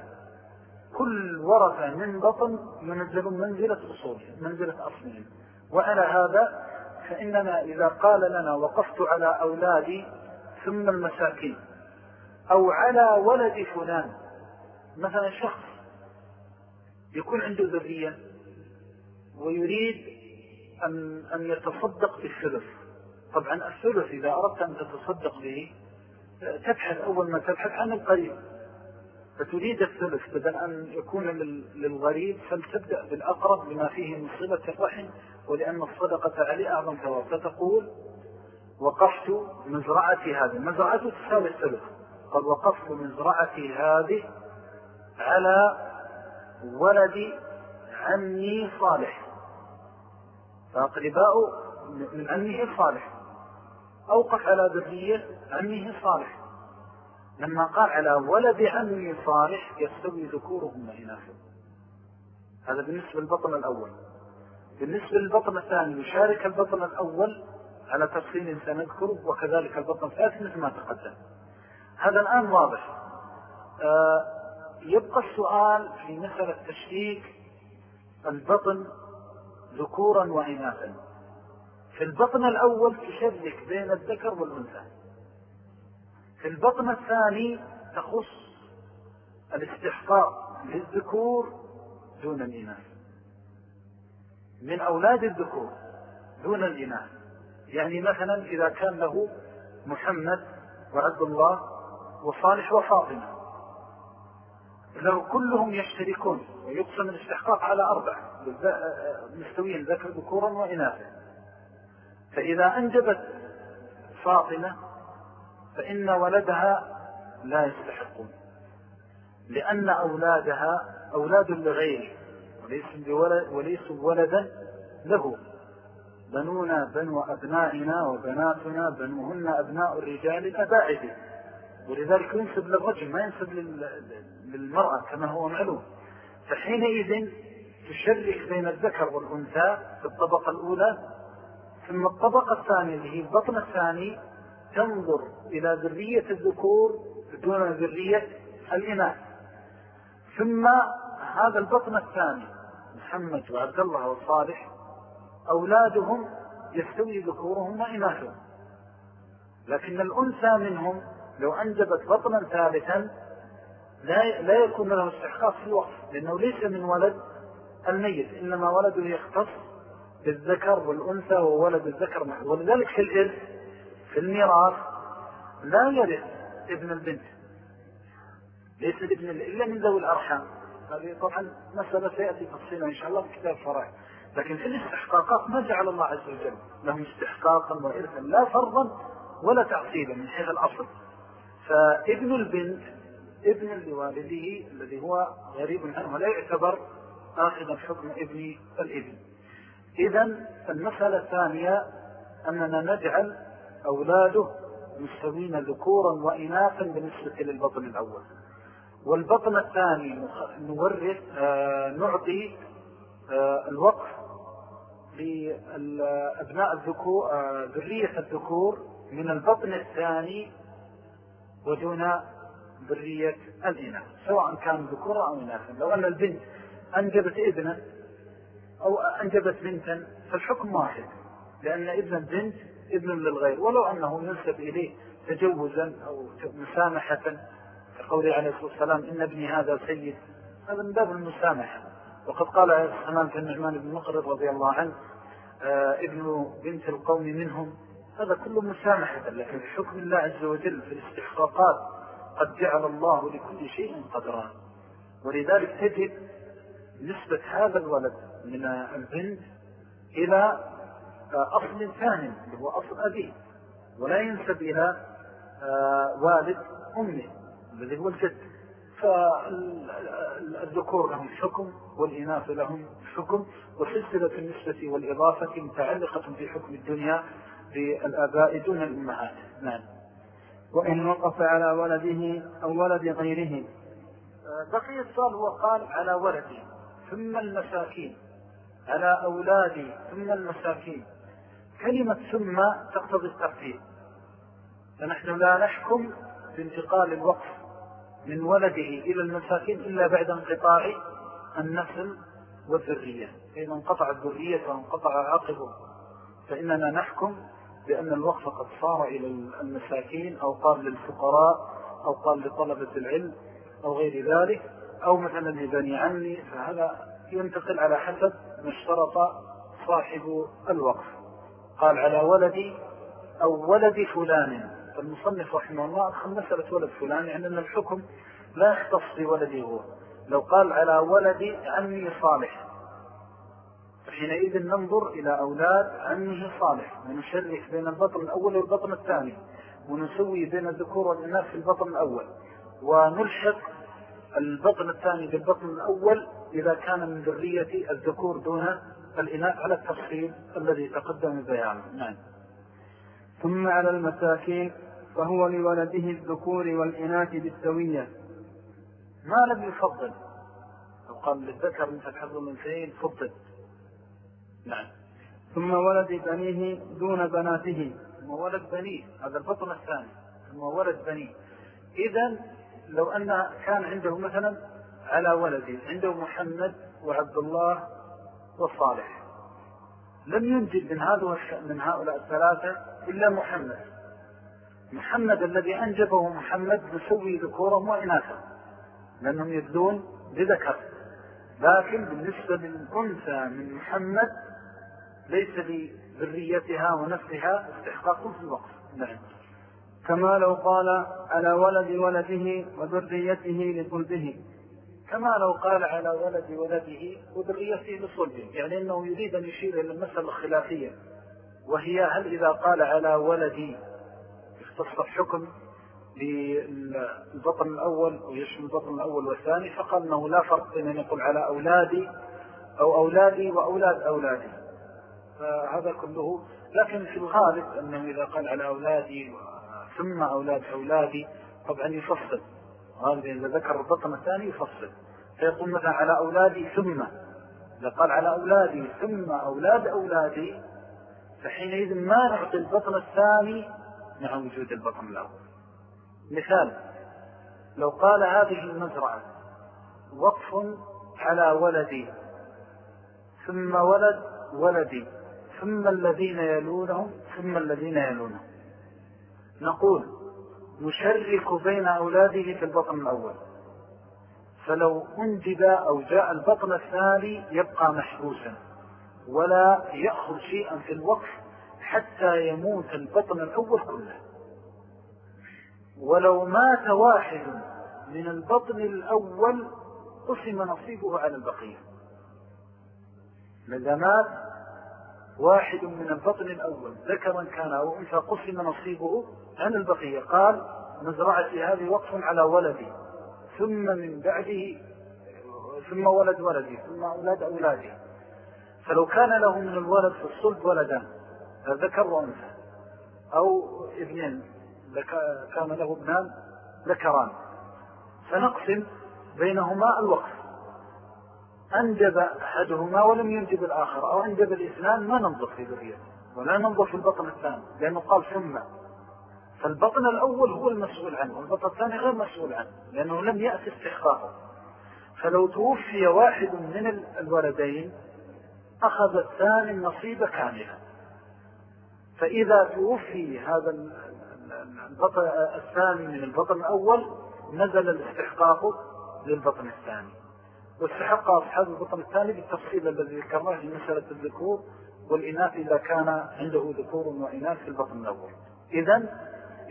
كل ورثة من بطن ينزل منزلة أصولهم منزلة أصلهم وعلى هذا فإننا إذا قال لنا وقفت على أولادي ثم المساكين أو على ولد فلان مثلا شخص يكون عنده ذرية ويريد أن, أن يتصدق بالثلث. طبعا الثلث إذا أردت أن تتصدق به تبحث أول ما تبحث عن القريب فتريد الثلث بدل أن يكون للغريب فلتبدأ بالأقرب بما فيه من صلة الرحم ولأن الصدقة عليه أعظم ثواب فتقول وقفت مزرعتي هذه. مزرعته تساوي الثلث. قد وقفت مزرعتي هذه على ولد عمي صالح. فأقرباء من عمه صالح. أوقف على ذرية عمه صالح. لما قال على ولد عمه صالح يستوي ذكورهم وإناثهم هذا بالنسبة للبطن الأول. بالنسبة للبطن الثاني يشارك البطن الأول على تفصيل سنذكره وكذلك البطن الثالث مثل ما تقدم. هذا الآن واضح. آه يبقى السؤال في مسألة تشريك البطن ذكورا وإناثا. في البطن الأول تشرك بين الذكر والأنثى. في البطن الثاني تخص الاستحقاق للذكور دون الإناث. من أولاد الذكور دون الإناث. يعني مثلا إذا كان له محمد وعبد الله وصالح وفاطمة. لو كلهم يشتركون ويقسم الاستحقاق على أربع مستويين ذكر ذكورا وإناثا. فإذا أنجبت فاطمة فإن ولدها لا يستحقون. لأن أولادها أولاد لغيره. وليسوا ولدا له. بنونا بنو أبنائنا وبناتنا بنوهن أبناء الرجال الأباعد ولذلك ينسب للرجل ما ينسب للمرأة كما هو معلوم. فحينئذ تشرك بين الذكر والأنثى في الطبقة الأولى ثم الطبقة الثانية اللي هي البطن الثاني تنظر إلى ذرية الذكور دون ذرية الإناث. ثم هذا البطن الثاني محمد وعبد الله وصالح أولادهم يستوي ذكورهم وإناثهم لكن الأنثى منهم لو أنجبت بطنا ثالثا لا, لا يكون له استحقاق في الوقت لأنه ليس من ولد الميت إنما ولده يختص بالذكر والأنثى وولد الذكر محض ولذلك في الإرث في الميراث لا يرث ابن البنت ليس ابن إلا من ذوي الأرحام. هذه طبعا مسألة سيأتي تفصيلها إن شاء الله في كتاب فرائع لكن في الاستحقاقات ما جعل الله عز وجل لهم استحقاقا وإرثا لا فرضا ولا تعصيبا من حيث الأصل. فابن البنت ابن لوالده الذي هو غريب عنه ولا يعتبر آخذا حكم ابن الإبن. إذا المسألة الثانية أننا نجعل أولاده مستوين ذكورا وإناثا بالنسبة للبطن الأول. والبطن الثاني نورث آه، نعطي آه، الوقف لأبناء الذكور آه، ذرية الذكور من البطن الثاني ودون ذرية الإناث سواء كان ذكورا أو إناثا. لو أن البنت أنجبت ابنا أو أنجبت بنتا فالحكم واحد لأن ابن البنت ابن للغير. ولو أنه ينسب إليه تجوزا أو مسامحة كقوله عليه الصلاة والسلام إن ابني هذا سيد. هذا من باب المسامحة. وقد قال السلام في النعمان بن مقرب رضي الله عنه آه ابن بنت القوم منهم. هذا كله مسامحة لكن في حكم الله عز وجل في الاستحقاقات قد جعل الله لكل شيء قدرا. ولذلك تجد نسبة هذا الولد من البنت إلى أصل ثاني هو أصل أبيه. ولا ينسب إلى آه، والد أمه. الذي هو الجد. فالذكور لهم حكم والإناث لهم حكم وسلسلة النسبة والإضافة متعلقة في حكم الدنيا بالآباء دون الأمهات. نعم. وإن وقف على ولده أو ولد غيره. بقي السؤال هو قال على ولدي ثم المساكين. على أولادي ثم المساكين. كلمة ثم تقتضي الترتيب فنحن لا نحكم بانتقال الوقف من ولده إلى المساكين إلا بعد انقطاع النسل والذرية. إذا انقطع الذرية وانقطع عقبه فإننا نحكم بأن الوقف قد صار إلى المساكين أو قال للفقراء أو قال لطلبة العلم أو غير ذلك أو مثلا لبني عمي فهذا ينتقل على حسب ما اشترط صاحب الوقف. قال على ولدي أو ولد فلان. فالمصنف رحمه الله أدخل مسألة ولد فلان يعني أن الحكم لا يختص بولده هو. لو قال على ولد عمي صالح. فحينئذ ننظر إلى أولاد عمه صالح. ونشرك بين البطن الأول والبطن الثاني. ونسوي بين الذكور والإناث في البطن الأول. ونلحق البطن الثاني بالبطن الأول إذا كان من ذرية الذكور دون الإناث على التفصيل الذي تقدم بيانه نعم. ثم على المساكين فهو لولده الذكور والإناث بالسوية. ما لم يفضل. لو قال للذكر مثل من سين فضل. نعم. ثم ولد بنيه دون بناته. ثم ولد بنيه. هذا البطن الثاني. ثم ولد بنيه. إذا لو أن كان عنده مثلا على ولده عنده محمد وعبد الله والصالح لم ينجد من هذا من هؤلاء الثلاثة إلا محمد. محمد الذي أنجبه محمد يسوي ذكورهم وإناثا لأنهم يبدون بذكر. لكن بالنسبة للأنثى من محمد ليس لذريتها ونفسها استحقاق في الوقت. نعم. كما لو قال على ولد ولده وذريته لصلبه كما لو قال على ولد ولده وذريته لصلبه يعني أنه يريد أن يشير إلى المسألة الخلافية وهي هل إذا قال على ولدي اختص الحكم للبطن الأول ويشمل البطن الأول والثاني فقال أنه لا فرق بين أن يقول على أولادي أو أولادي وأولاد أولادي. فهذا كله لكن في الغالب أنه إذا قال على أولادي ثم أولاد أولادي طبعا يفصل. هذا إذا ذكر البطن الثاني يفصل. فيقول مثلا على أولادي ثم. إذا قال على أولادي ثم أولاد أولادي فحينئذ ما نعطي البطن الثاني مع وجود البطن الأول. مثال لو قال هذه المزرعة وقف على ولدي ثم ولد ولدي ثم الذين يلونهم ثم الذين يلونهم. نقول نشرك بين أولاده في البطن الأول. فلو انجب أو جاء البطن الثاني يبقى محبوسا ولا يأخذ شيئا في الوقف حتى يموت البطن الأول كله. ولو مات واحد من البطن الأول قسم نصيبه على البقية. لذا مات؟ واحد من البطن الأول ذكرا كان أو أنثى قسم نصيبه عن البقية. قال مزرعتي هذه وقف على ولدي. ثم من بعده ثم ولد ولدي ثم أولاد أولادي. فلو كان له من الولد في الصلب ولدان ذكر وأنثى. أو ابنين كان له ابنان ذكران. فنقسم بينهما الوقف. أنجب أحدهما ولم ينجب الآخر أو أنجب الإثنان ما ننظر في ذريته ولا ننظر في البطن الثاني لأنه قال ثم. فالبطن الأول هو المسؤول عنه والبطن الثاني غير مسؤول عنه لأنه لم يأتي استحقاقه. فلو توفي واحد من الولدين أخذ الثاني النصيب كاملا. فإذا توفي هذا البطن الثاني من البطن الأول نزل الاستحقاق للبطن الثاني. واستحق أصحاب البطن الثاني بالتفصيل الذي ذكرناه في مسألة الذكور والإناث إذا كان عنده ذكور وإناث في البطن الأول. إذن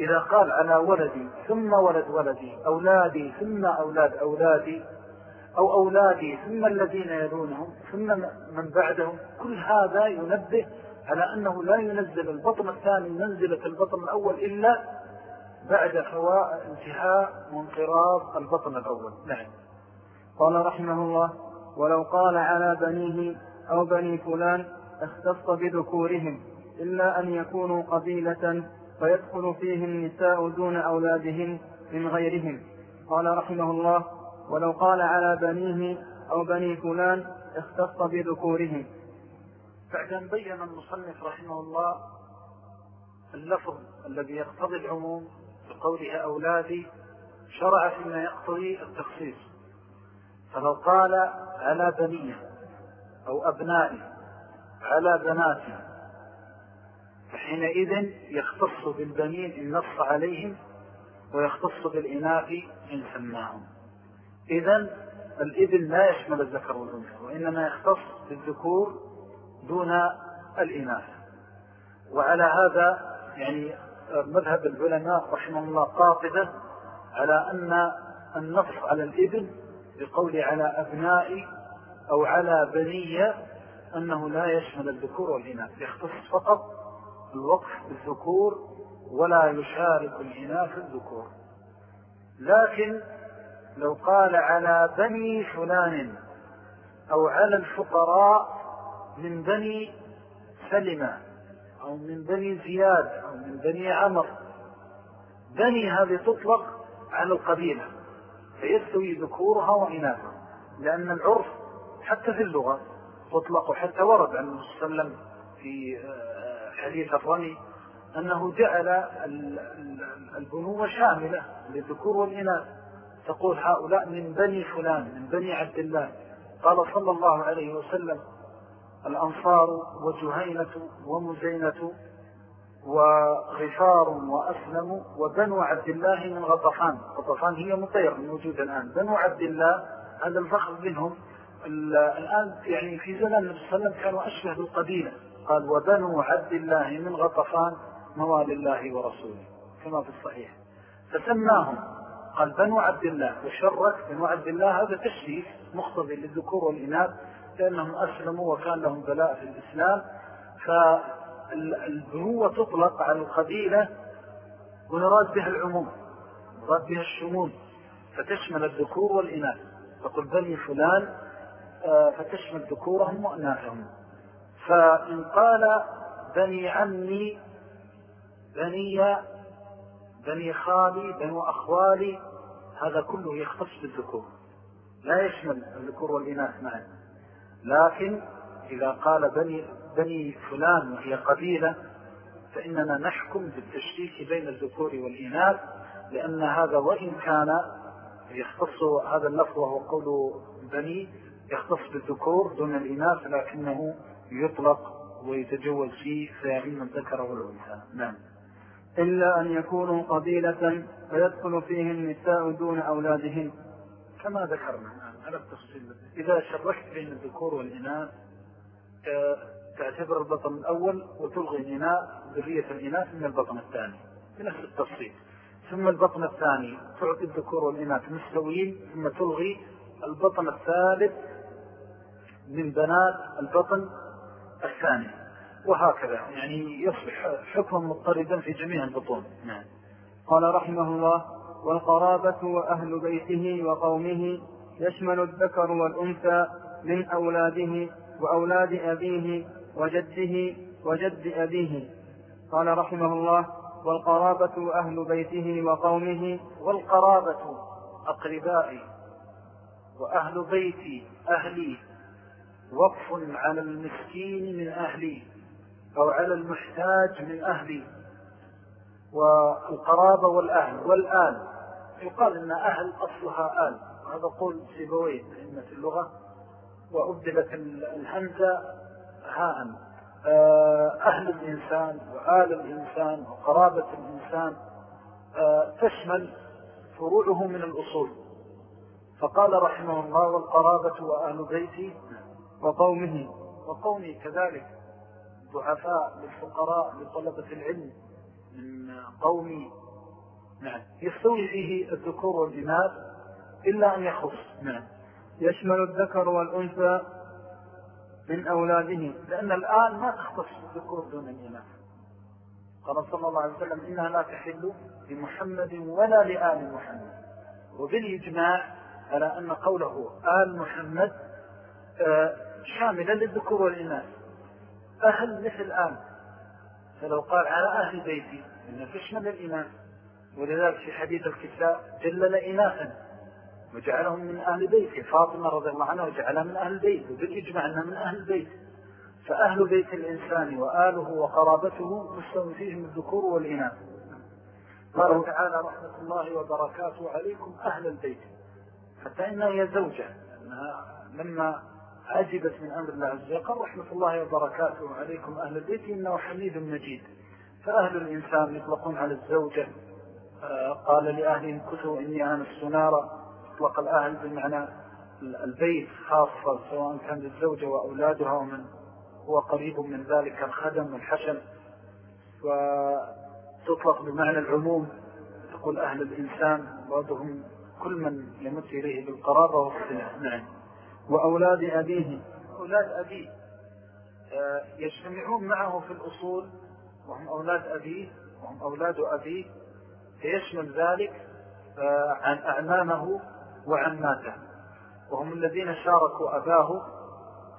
إذا قال على ولدي ثم ولد ولدي أولادي ثم أولاد أولادي أو أولادي ثم الذين يلونهم ثم من بعدهم كل هذا ينبه على أنه لا ينزل البطن الثاني منزلة البطن الأول إلا بعد فواء انتهاء وانقراض البطن الأول. نعم. قال رحمه الله ولو قال على بنيه أو بني فلان اختص بذكورهم إلا أن يكونوا قبيلة فيدخل فيه النساء دون أولادهن من غيرهم. قال رحمه الله ولو قال على بنيه أو بني فلان اختص بذكورهم. بعد أن بين المصنف رحمه الله اللفظ الذي يقتضي العموم بقوله أولادي شرع فيما يقتضي التخصيص. فلو قال على بنيه أو أبنائي على بناتي فحينئذ يختص بالبنين إن نص عليهم ويختص بالإناث إن سماهم. إذن الإذن لا يشمل الذكر والأنثى وإنما يختص بالذكور دون الإناث. وعلى هذا يعني مذهب العلماء رحمه الله قاطبة على أن النص على الإذن بقول على أبناء أو على بنية أنه لا يشمل الذكور والإناث يختص فقط الوقف بالذكور ولا يشارك الإناث الذكور. لكن لو قال على بني فلان أو على الفقراء من بني سلمة أو من بني زياد أو من بني عمر بني هذه تطلق على القبيلة فيستوي ذكورها وإناثها لأن العرف حتى في اللغة تطلق حتى ورد عن وسلم في آه، حديث الرمي أنه جعل البنوة شاملة للذكور والإناث. تقول هؤلاء من بني فلان من بني عبد الله. قال صلى الله عليه وسلم الأنصار وجهينة ومزينة وغفار وأسلم وبنو عبد الله من غطفان. غطفان هي مطير موجودة الآن. بنو عبد الله هذا الفخر منهم. الآن يعني في زمن النبي صلى الله عليه وسلم كانوا أشبه بالقبيلة. قال وبنو عبد الله من غطفان موال الله ورسوله كما في الصحيح. فسماهم. قال بنو عبد الله. وشرك بنو عبد الله. هذا تشريف مقتضي للذكور والإناث لأنهم أسلموا وكان لهم بلاء في الإسلام. فالبنوة تطلق على القبيلة ويراد بها العموم يراد بها الشمول. فتشمل الذكور والإناث. تقول بني فلان آه، فتشمل ذكورهم وأناثهم. فإن قال بني عمي بني بني خالي بنو أخوالي هذا كله يختص بالذكور. لا يشمل الذكور والإناث معا. لكن إذا قال بني, بني فلان وهي قبيلة فإننا نحكم بالتشريك بين الذكور والإناث لأن هذا وإن كان يختص هذا اللفظ وهو قول بني يختص بالذكور دون الإناث لكنه يطلق ويتجوز فيه فيعين الذكر والأنثى. نعم. إلا أن يكونوا قبيلة فيدخل فيه النساء دون أولادهن. كما ذكرنا. على التفصيل. إذا شركت بين الذكور والإناث آه، تعتبر البطن الأول وتلغي الإناء ذرية الإناث من البطن الثاني. بنفس التفصيل. ثم البطن الثاني تعطي الذكور والإناث مستويين ثم تلغي البطن الثالث من بنات البطن الثاني. وهكذا. يعني يصبح حكما مضطردا في جميع البطون. نعم. قال رحمه الله والقرابة وأهل بيته وقومه يشمل الذكر والأنثى من أولاده وأولاد أبيه وجده وجد أبيه. قال رحمه الله والقرابة أهل بيته وقومه والقرابة أقربائي وأهل بيتي أهلي. وقف على المسكين من أهلي أو على المحتاج من أهلي. والقرابة والأهل والآل يقال أن أهل أصلها آل. هذا قول سيبويه بإنة اللغة. وأبدلت الهمزة هاء. آه، أهل الإنسان وآل الإنسان وقرابة الإنسان. آه، تشمل فروعه من الأصول. فقال رحمه الله والقرابة وآل بيتي وقومه وقومي كذلك ضعفاء للفقراء لطلبة العلم من قومي. نعم. يستوي فيه الذكور والإناث إلا أن يخص. نعم. يشمل الذكر والأنثى من أولاده لأن الآن ما تختص الذكور دون الإناث. قال صلى الله عليه وسلم إنها لا تحل لمحمد ولا لآل محمد. وبالإجماع على أن قوله آل محمد آه، شاملا للذكور والإناث. أهل مثل آل فلو قال على أهل بيتي إنه تشمل الإناث ولذلك في حديث الكساء جلل إناثا وجعلهم من أهل بيته فاطمة رضي الله عنها وجعلها من أهل بيت وبالإجماع أنها من أهل بيت. فأهل بيت الإنسان وآله وقرابته مستوى فيهم الذكور والإناث. قال تعالى رحمة الله وبركاته عليكم أهل البيت. حتى إنها هي زوجة لما عجبت من أمر الله عز وجل. رحمة الله وبركاته عليكم أهل البيت إنه حميد مجيد. فأهل الإنسان يطلقون على الزوجة. آه، قال لأهلهم كثوا إني أنا السنارة. يطلق الأهل بمعنى البيت خاصة سواء كان للزوجة وأولادها ومن هو قريب من ذلك الخدم والحشم. وتطلق بمعنى العموم. تقول أهل الإنسان بعضهم كل من يمت إليه بالقرابة والصلة نعم وأولاد أبيه. أولاد أبيه. آه، يجتمعون معه في الأصول وهم أولاد أبيه وهم أولاد أبيه. فيشمل ذلك آه، عن أعمامه وعماته وهم الذين شاركوا أباه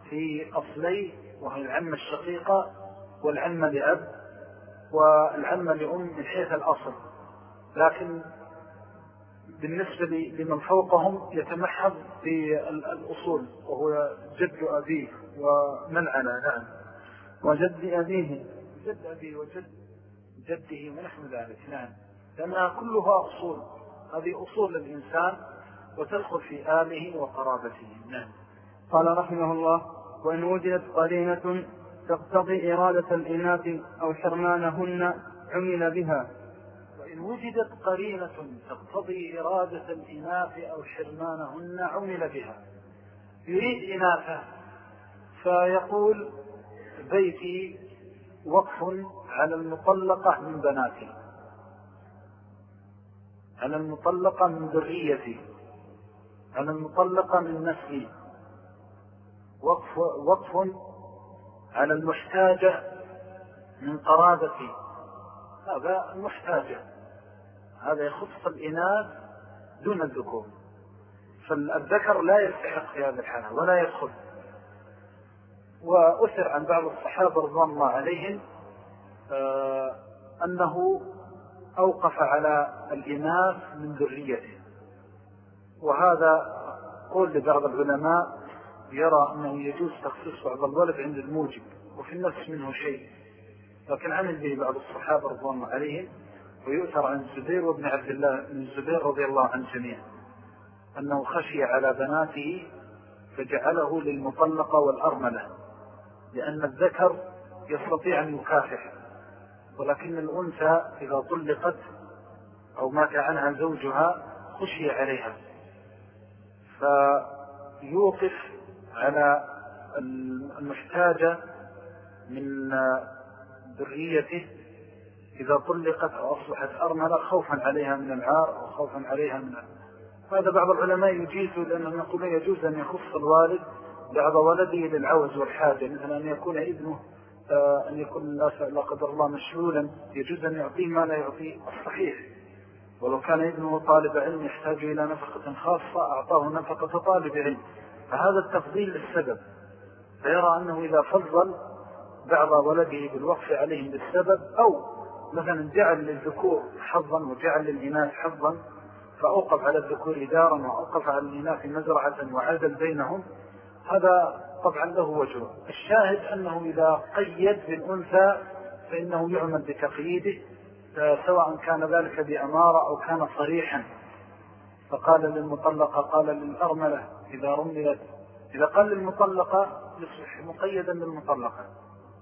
في أصلي وهي العمة الشقيقة والعمة لأب والعمة لأم من حيث الأصل. لكن بالنسبة لمن فوقهم يتمحض في الأصول وهو جد أبيه ومنعنا نعم. وجد أبيه جد أبيه وجد جده ونحن ذلك نعم. لأنها كلها أصول. هذه أصول الإنسان وتدخل في آله وقرابته نعم. قال رحمه الله وإن وجدت قرينة تقتضي إرادة الإناث أو حرمانهن عمل بها وإن وجدت قرينة تقتضي إرادة الإناث أو حرمانهن عمل بها. يريد إناثة. فيقول بيتي وقف على المطلقة من بناتي على المطلقة من ذريتي. على المطلقة من نسلي وقف, وقف على المحتاجة من قرابتي. هذا المحتاجة. هذا يخص الإناث دون الذكور. فالذكر لا يستحق في هذا الحالة ولا يدخل. وأثر عن بعض الصحابة رضوان الله عليهم آه، أنه أوقف على الإناث من ذريته. وهذا قول لبعض العلماء يرى أنه يجوز تخصيص بعض الولد عند الموجب وفي النفس منه شيء. لكن عمل به بعض الصحابة رضوان الله عليهم ويؤثر عن الزبير وابن عبد الله من الزبير رضي الله عن جميع أنه خشي على بناته فجعله للمطلقة والأرملة لأن الذكر يستطيع أن يكافح ولكن الأنثى إذا طلقت أو مات عنها زوجها خشي عليها. فيوقف على المحتاجة من ذريته إذا طلقت أو أصبحت أرملة خوفا عليها من العار أو خوفا عليها من هذا بعض العلماء يجيزه لأنهم يقولون يجوز أن يخص الوالد بعض ولده للعوز والحاجة مثل أن يكون ابنه آه، أن يكون لا قدر الله مشلولا يجوز أن يعطيه ما لا يعطيه الصحيح. ولو كان ابنه طالب علم يحتاج إلى نفقة خاصة أعطاه نفقة طالب علم. فهذا التفضيل للسبب. فيرى أنه إذا فضل بعض ولده بالوقف عليهم بالسبب أو مثلا جعل للذكور حظا وجعل للإناث حظا فأوقف على الذكور دارا وأوقف على الإناث مزرعة وعدل بينهم هذا طبعا له وجه. الشاهد أنه إذا قيد بالأنثى فإنه يعمل بتقييده سواء كان ذلك بأمارة أو كان صريحا. فقال للمطلقة قال للأرملة إذا رملت إذا قال للمطلقة يصبح مقيدا للمطلقة.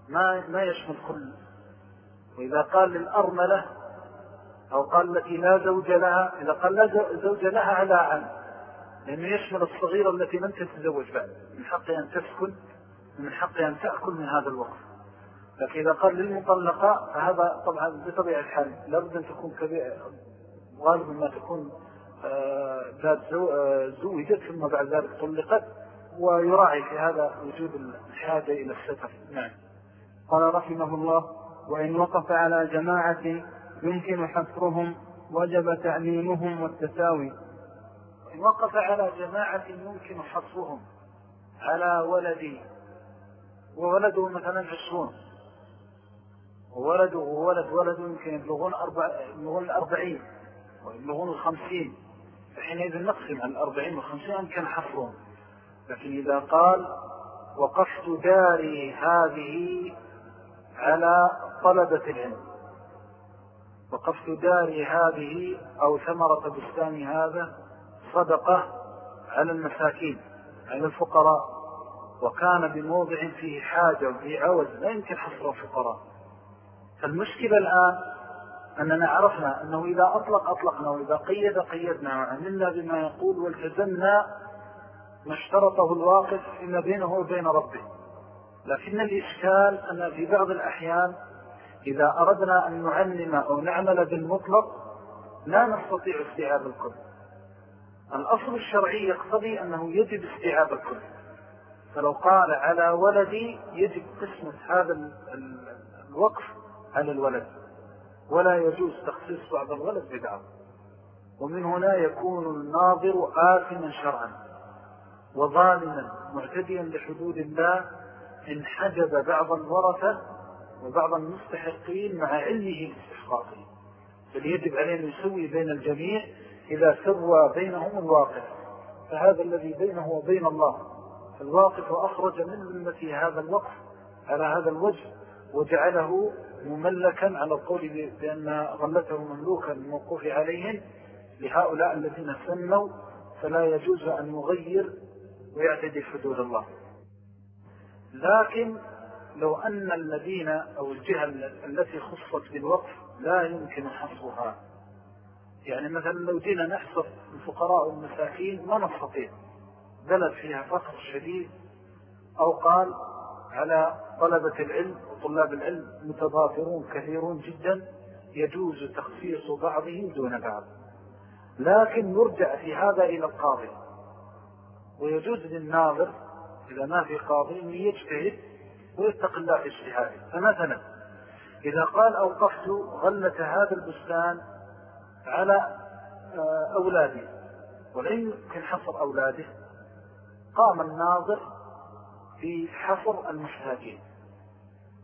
ما, ما يشمل كل وإذا قال للأرملة أو قال التي لا زوج لها إذا قال لا زوج لها على عن لأنه يشمل الصغيرة التي لم تتزوج بعد من حقها أن تسكن ومن حقها أن تأكل من هذا الوقت. لكن إذا قال للمطلقة فهذا طبعا بطبيعة الحال لابد أن تكون كبيرة غالبا ما تكون آه، ذات آه، زوجت ثم بعد ذلك طلقت ويراعي في هذا وجود الحاجة إلى الستر. نعم. قال رحمه الله وإن وقف على جماعة يمكن حصرهم وجب تعليمهم والتساوي. وإن وقف على جماعة يمكن حصرهم على ولدي وولده مثلا عشرون. وولده وولد ولد يمكن يبلغون الأربعين ويبلغون الخمسين. فحينئذ نقسم الأربعين والخمسين يمكن حصرهم. لكن إذا قال وقفت داري هذه على طلبة العلم. وقفت داري هذه أو ثمرة بستان هذا صدقة على المساكين على الفقراء. وكان بموضع فيه حاجة وفيه عوز لا يمكن حصر الفقراء. فالمشكلة الآن أننا عرفنا أنه إذا أطلق أطلقنا وإذا قيد قيدنا وعملنا بما يقول والتزمنا ما اشترطه الواقف فيما بينه وبين ربه. لكن الإشكال أن في بعض الأحيان إذا أردنا أن نعلم أو نعمل بالمطلق لا نستطيع استيعاب الكل الأصل الشرعي يقتضي أنه يجب استيعاب الكل فلو قال على ولدي يجب قسمة هذا الوقف على الولد. ولا يجوز تخصيص بعض الولد ببعض ومن هنا يكون الناظر آثما شرعا. وظالما معتديا لحدود الله إن حجب بعض الورثة وبعض المستحقين مع علمه باستحقاقه بل يجب عليه أن يسوي بين الجميع إذا سوى بينهم الواقع. فهذا الذي بينه وبين الله الواقف أخرج من ذمته هذا الوقف على هذا الوجه وجعله مملكا على القول بأن غلته مملوكا الموقوف عليهم لهؤلاء الذين سنوا فلا يجوز أن يغير ويعتدي حدود الله. لكن لو أن الذين أو الجهة التي خصت بالوقف لا يمكن حصرها يعني مثلا لو جينا نحصر الفقراء والمساكين ما نستطيع. بلد فيها فقر شديد أو قال على طلبة العلم وطلاب العلم متضافرون كثيرون جدا يجوز تخصيص بعضهم دون بعض. لكن نرجع في هذا إلى القاضي. ويجوز للناظر إذا ما في قاضي يجتهد ويتق الله في اجتهاده. فمثلا إذا قال أوقفت غلة هذا البستان على آه، أولادي ولن يمكن حصر أولاده قام الناظر في حصر المحتاجين.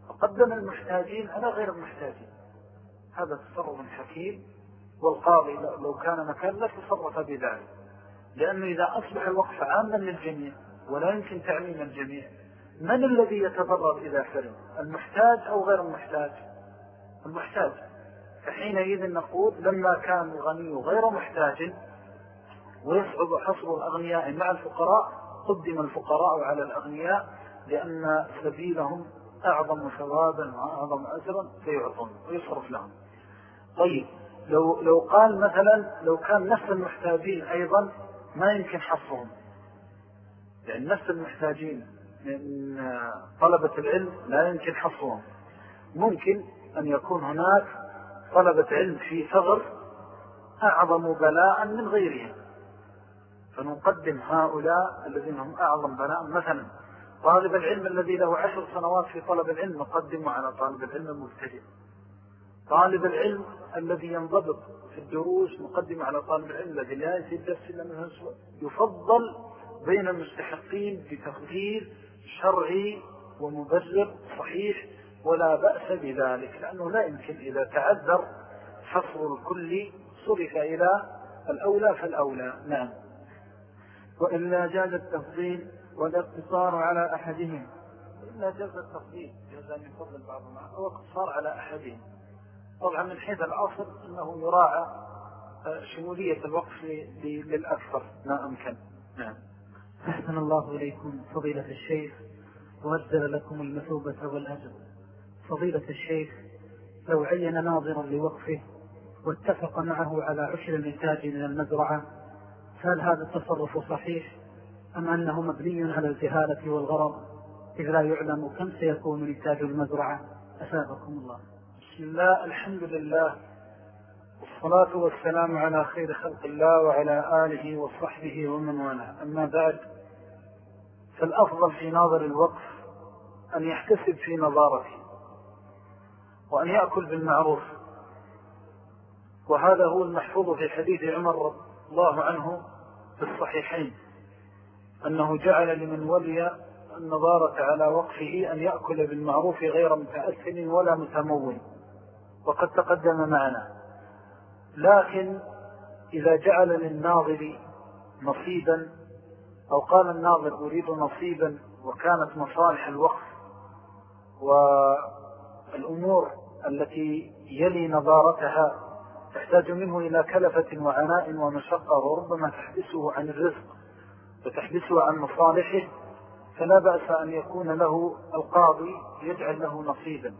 وقدم المحتاجين على غير المحتاجين. هذا تصرف حكيم والقاضي لو كان مكان لا تصرف بذلك. لأنه إذا أصبح الوقف عاما للجميع ولا يمكن تعميم الجميع من الذي يتضرر إذا سلم المحتاج أو غير المحتاج؟ المحتاج. فحينئذ نقول لما كان الغني غير محتاج ويصعب حصر الأغنياء مع الفقراء قدم الفقراء على الأغنياء لأن سبيلهم أعظم ثوابا وأعظم أجرا فيعطون ويصرف لهم. طيب لو, لو قال مثلا لو كان نفس المحتاجين أيضا ما يمكن حصرهم. لأن نفس المحتاجين من طلبة العلم لا يمكن حصرهم. ممكن أن يكون هناك طلبة علم في ثغر أعظم بلاء من غيرهم. فنقدم هؤلاء الذين هم أعظم بلاء. مثلا طالب العلم الذي له عشر سنوات في طلب العلم نقدمه على طالب العلم المبتدئ. طالب العلم الذي ينضبط في الدروس مقدمة على طالب العلم الذي لا يسير درس إلا من يفضل بين المستحقين بتقدير شرعي ومبرر صحيح ولا بأس بذلك لأنه لا يمكن إذا تعذر حصر الكل صرف إلى الأولى فالأولى. نعم. وإلا جاز التفضيل والاقتصار على أحدهم. إلا جاز التفضيل جاز أن يفضل بعضهم أو اقتصار على أحدهم. طبعا من حيث الأصل أنه يراعى آه، شمولية الوقف للأكثر ما أمكن. نعم. أحسن الله إليكم فضيلة الشيخ وأجزل لكم المثوبة والأجر. فضيلة الشيخ لو عين ناظرا لوقفه واتفق معه على عشر الإنتاج من المزرعة فهل هذا التصرف صحيح؟ أم أنه مبني على الجهالة والغرض؟ إذ لا يعلم كم سيكون إنتاج المزرعة. أسابكم الله. بسم الله الحمد لله والصلاة والسلام على خير خلق الله وعلى آله وصحبه ومن والاه. أما بعد فالأفضل في ناظر الوقف أن يحتسب في نظارته وأن يأكل بالمعروف. وهذا هو المحفوظ في حديث عمر الله عنه في الصحيحين أنه جعل لمن ولي النظارة على وقفه أن يأكل بالمعروف غير متأثن ولا متمول وقد تقدم معنا. لكن إذا جعل للناظر نصيبا أو قال الناظر أريد نصيبا وكانت مصالح الوقف والأمور التي يلي نظارتها تحتاج منه إلى كلفة وعناء ومشقة وربما تحبسه عن الرزق وتحبسه عن مصالحه فلا بأس أن يكون له القاضي يجعل له نصيبا.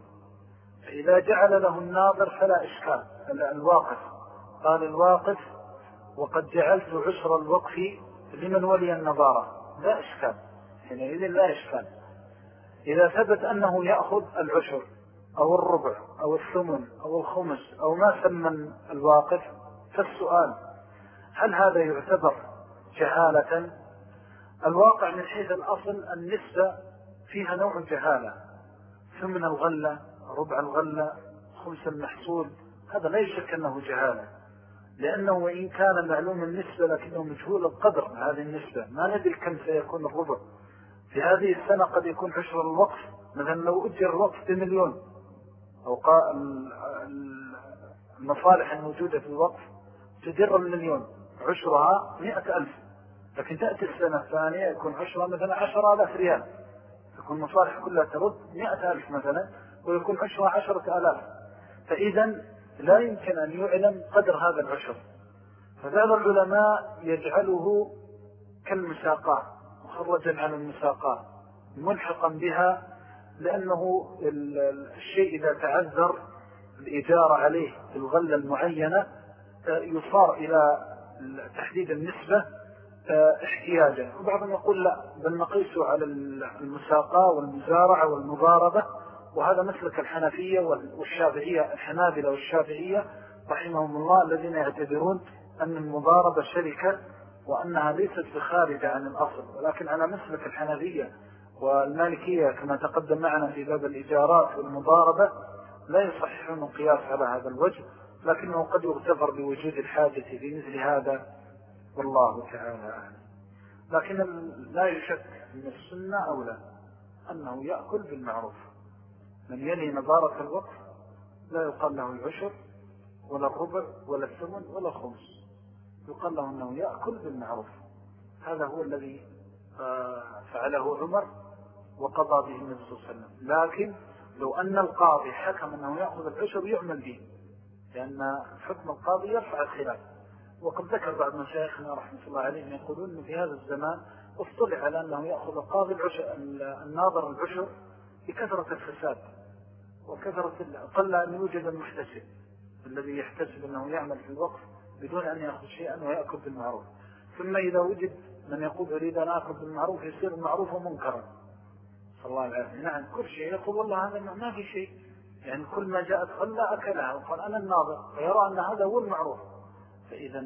فإذا جعل له الناظر فلا إشكال الواقف. قال الواقف وقد جعلت عشر الوقف لمن ولي النظارة. لا إشكال. حينئذ لا إشكال. إذا ثبت أنه يأخذ العشر أو الربع أو الثمن أو الخمس أو ما سمى الواقف فالسؤال هل هذا يعتبر جهالة؟ الواقع من حيث الأصل النسبة فيها نوع جهالة. ثمن الغلة ربع الغلة خمس المحصول هذا لا يشك أنه جهالة. لأنه وإن كان معلوم النسبة لكنه مجهول القدر هذه النسبة. ما ندري كم سيكون الربع. في هذه السنة قد يكون حشر الوقف مثلا لو أجر الوقف بمليون. أو المصالح الموجودة في الوقف تدر المليون. عشرها مئة ألف. لكن تأتي السنة الثانية يكون عشرها مثلا عشر آلاف ريال. تكون المصالح كلها ترد مئة ألف مثلا ويكون عشرها عشرة آلاف. فإذا لا يمكن أن يعلم قدر هذا العشر. فبعض العلماء يجعله كالمساقات مخرجا عن المساقات ملحقا بها لأنه الشيء إذا تعذر الإجارة عليه في الغلة المعينة يصار إلى تحديد النسبة احتياجا. وبعضهم يقول لا بل نقيسه على المساقة والمزارعة والمضاربة وهذا مسلك الحنفية والشافعية الحنابلة والشافعية رحمهم الله الذين يعتبرون أن المضاربة شركة وأنها ليست بخارجة عن الأصل ولكن على مسلك الحنفية والمالكية كما تقدم معنا في باب الإجارات والمضاربة لا يصححون القياس على هذا الوجه لكنه قد يغتفر بوجود الحاجة في مثل هذا والله تعالى أعلم. لكن لا يشك من السنة أو لا أنه يأكل بالمعروف. من يلي نظارة الوقف لا يقال له العشر ولا الربع ولا الثمن ولا الخمس. يقال له أنه يأكل بالمعروف. هذا هو الذي آه، فعله عمر وقضى به النبي صلى الله عليه وسلم. لكن لو أن القاضي حكم أنه يأخذ العشر يعمل به لأن حكم القاضي يرفع الخلاف. وقد ذكر بعض مشايخنا رحمة الله عليهم يقولون في هذا الزمان اصطلع على أنه يأخذ القاضي العشر الناظر العشر بكثرة الفساد. وكثرة قل أن يوجد المحتسب الذي يحتسب أنه يعمل في الوقف بدون أن يأخذ شيئا ويأكل بالمعروف. ثم إذا وجد من يقول أريد أن أكل بالمعروف يصير المعروف منكرا. صلى الله عليه وسلم. نعم كل شيء. يقول والله هذا ما في شيء. يعني كل ما جاءت خلا أكلها وقال أنا الناظر. ويرى أن هذا هو المعروف. فإذا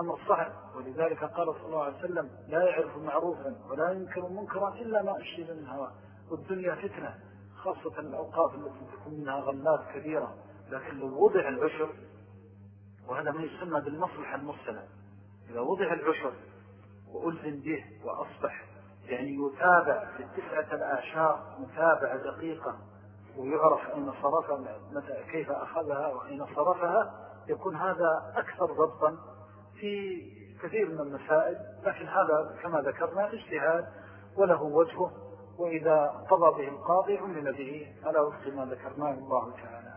أمر صعب ولذلك قال صلى الله عليه وسلم لا يعرف معروفا ولا ينكر منكرا إلا ما أشهد من هواء والدنيا فتنة. خاصة الأوقات التي تكون منها غلات كبيرة لكن لو وضع العشر وهذا ما يسمى بالمصلحة المرسلة إذا وضع العشر وألزم به وأصبح يعني يتابع في التسعة الآشار متابعة دقيقة ويعرف أين صرفها متى كيف أخذها وأين صرفها يكون هذا أكثر ضبطا في كثير من المسائل. لكن هذا كما ذكرنا اجتهاد وله وجهه وإذا قضى به القاضي عمل به. على وفق ما ذكرناه الله تعالى.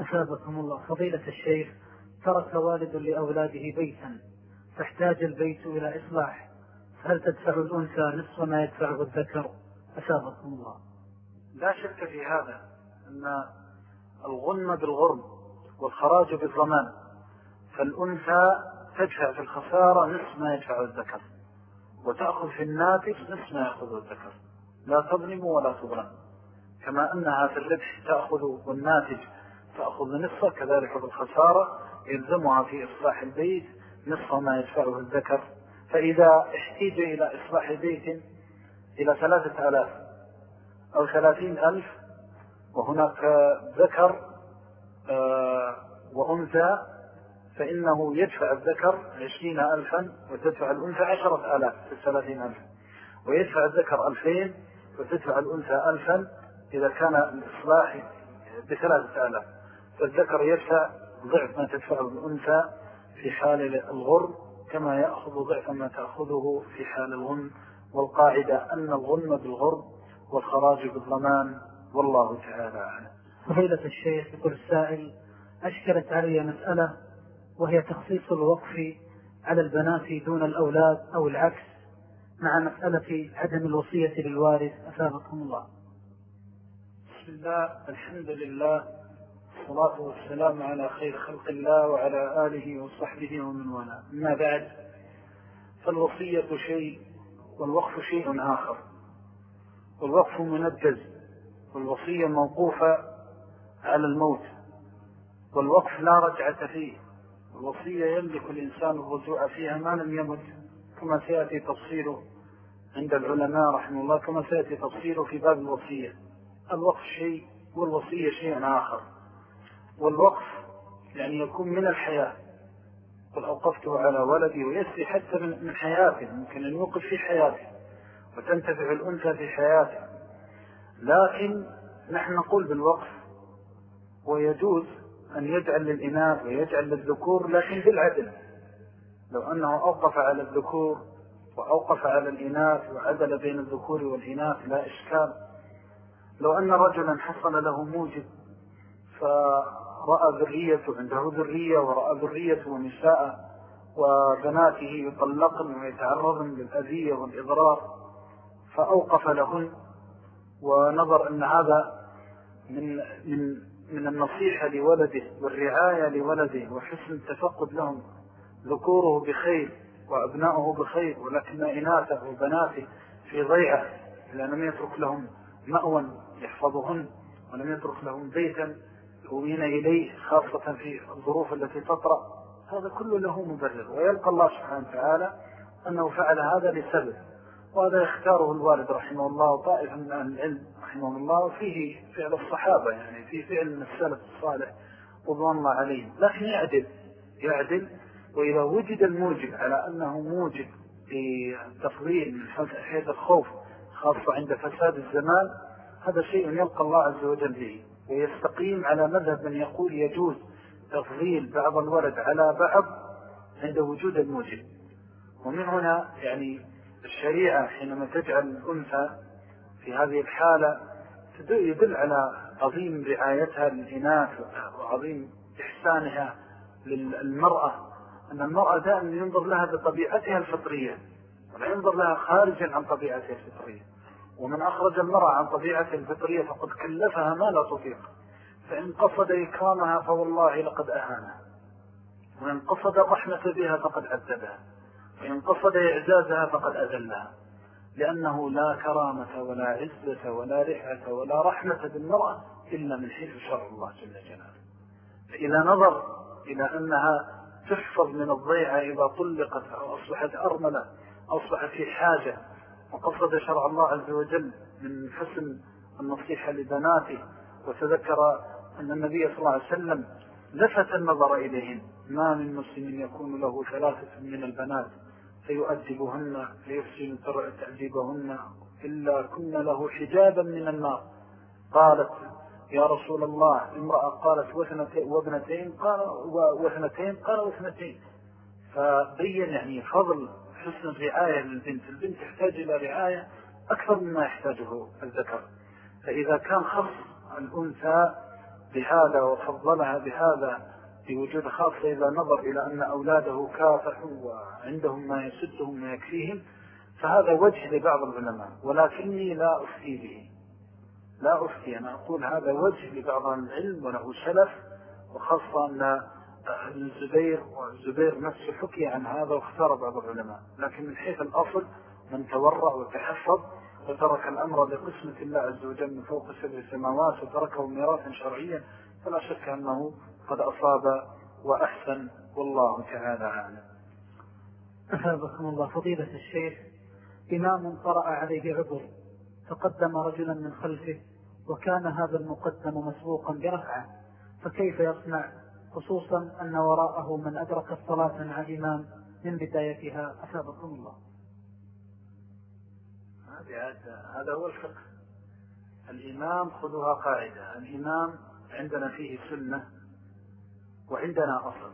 أثابكم الله. فضيلة الشيخ ترك والد لأولاده بيتا. فاحتاج البيت إلى إصلاح. هل تدفع الأنثى نصف ما يدفعه الذكر؟ أثابكم الله. لا شك في هذا أن الغنم بالغرم والخراج بالضمان فالأنثى تدفع في الخسارة نصف ما يدفع الذكر وتأخذ في الناتج نصف ما يأخذ الذكر. لا تظلم ولا تظلم. كما أنها في الربح تأخذ والناتج تأخذ نصف كذلك بالخسارة يلزمها في إصلاح البيت نصف ما يدفعه الذكر. فإذا احتيج إلى إصلاح بيت إلى ثلاثة آلاف أو ثلاثين ألف وهناك ذكر آه، وأنثى فإنه يدفع الذكر عشرين ألفا وتدفع الأنثى عشرة آلاف في الثلاثين ألف. ويدفع الذكر ألفين وتدفع الأنثى ألفا إذا كان الإصلاح بثلاثة آلاف. فالذكر يدفع ضعف ما تدفعه الأنثى في حال الغر كما يأخذ ضعف ما تأخذه في حال الغن. والقاعدة أن الغن بالغر والخراج بالضمان والله تعالى أعلم. فضيلة الشيخ يقول السائل أشكلت علي مسألة وهي تخصيص الوقف على البنات دون الأولاد أو العكس. مع مسألة عدم الوصية للوارث أثابكم الله. بسم الله الحمد لله والصلاة والسلام على خير خلق الله وعلى آله وصحبه ومن والاه. أما بعد فالوصية شيء والوقف شيء آخر. والوقف منجز والوصية موقوفة على الموت. والوقف لا رجعة فيه. الوصية يملك الإنسان الرجوع فيها ما لم يمت. كما سيأتي تفصيله عند العلماء رحمه الله كما سيأتي تفصيله في باب الوصية. الوقف شيء والوصية شيء آخر. والوقف يعني يكون من الحياة. قل أوقفته على ولدي ويسري حتى من حياته. ممكن أن يوقف في حياته وتنتفع الأنثى في حياته. لكن نحن نقول بالوقف ويجوز أن يجعل للإناث ويجعل للذكور لكن بالعدل. لو أنه أوقف على الذكور وأوقف على الإناث وعدل بين الذكور والإناث لا إشكال. لو أن رجلا حصل له موجب فرأى ذريته عنده ذرية ورأى ذريته ونساء وبناته يطلقن ويتعرضن للأذية والإضرار فأوقف لهن. ونظر أن هذا من, من, من النصيحة لولده والرعاية لولده وحسن التفقد لهم. ذكوره بخير وأبناؤه بخير ولكن إناثه وبناته في ضيعة. لأنه يترك لهم مأوى يحفظهن ولم يترك لهم بيتا يؤمين إليه خاصة في الظروف التي تطرأ. هذا كله له مبرر ويلقى الله سبحانه وتعالى أنه فعل هذا لسبب وهذا يختاره الوالد رحمه الله وطائفا من أهل العلم رحمه الله وفيه فعل الصحابة يعني في فعل من السلف الصالح وضوان الله عليهم. لكن يعدل يعدل وإذا وجد الموجب على أنه موجب لتفضيل من حيث الخوف خاصة عند فساد الزمان هذا شيء يلقى الله عز وجل به ويستقيم على مذهب من يقول يجوز تفضيل بعض الولد على بعض عند وجود الموجب. ومن هنا يعني الشريعة حينما تجعل الأنثى في هذه الحالة يدل على عظيم رعايتها للإناث وعظيم إحسانها للمرأة. أن المرأة دائما ينظر لها بطبيعتها الفطرية ولا ينظر لها خارجا عن طبيعتها الفطرية. ومن أخرج المرأة عن طبيعتها الفطرية فقد كلفها ما لا تطيق. فإن قصد إكرامها فوالله لقد أهانها. وإن قصد الرحمة بها فقد عذبها وإن قصد إعزازها فقد أذلها. لأنه لا كرامة ولا عزة ولا رحة ولا رحمة بالمرأة إلا من حيث شرع الله جل جلاله. فإذا نظر إلى أنها تحفظ من الضيعة إذا طلقت أو أصبحت أرملة أصبحت في حاجة. وقصد شرع الله عز وجل من حسن النصيحة لبناته وتذكر أن النبي صلى الله عليه وسلم لفت النظر إليهم ما من مسلم يكون له ثلاثة من البنات فيؤدبهن فيحسن تأديبهن إلا كن له حجابا من النار. قالت يا رسول الله امرأة قالت وابنتين قال واثنتين قال واثنتين فبين يعني فضل حسن الرعاية للبنت. البنت تحتاج إلى رعاية أكثر مما يحتاجه الذكر. فإذا كان خص الأنثى بهذا وفضلها بهذا بوجود خاصة إذا نظر إلى أن أولاده كافحوا وعندهم ما يسدهم ويكفيهم فهذا وجه لبعض العلماء. ولكني لا أفتي به. لا أفتي أنا أقول هذا وجه لبعض العلم وله سلف وخاصة أن الزبير والزبير نفسه حكي عن هذا واختار بعض العلماء. لكن من حيث الأصل من تورع وتحفظ وترك الأمر بقسمة الله عز وجل من فوق سبع سماوات وتركه ميراثا شرعيا فلا شك أنه قد أصاب وأحسن والله تعالى أعلم. أثابكم الله فضيلة الشيخ. إمام طرأ عليه عذر. فقدم رجلا من خلفه وكان هذا المقدم مسبوقا برفعه فكيف يصنع؟ خصوصا أن وراءه من أدرك الصلاة مع الإمام من بدايتها أثابكم الله. هذا هو الفقه. الإمام خذوها قاعدة. الإمام عندنا فيه سنة وعندنا أصل.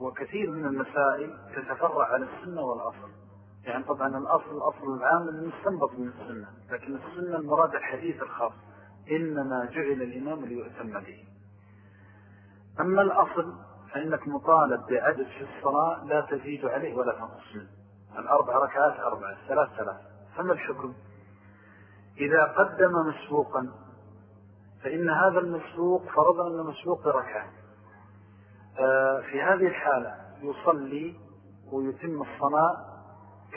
وكثير من المسائل تتفرع على السنة والأصل. يعني طبعا الأصل الأصل العام المستنبط من السنة لكن السنة المراد الحديث الخاص إنما جعل الإمام ليؤتم به. أما الأصل فإنك مطالب بعدد في الصلاة لا تزيد عليه ولا تنقص الأربع ركعات أربعة الثلاث ثلاث. فما الحكم إذا قدم مسبوقا فإن هذا المسبوق فرضا أنه مسبوق بركعة آه، في هذه الحالة يصلي ويتم الصلاة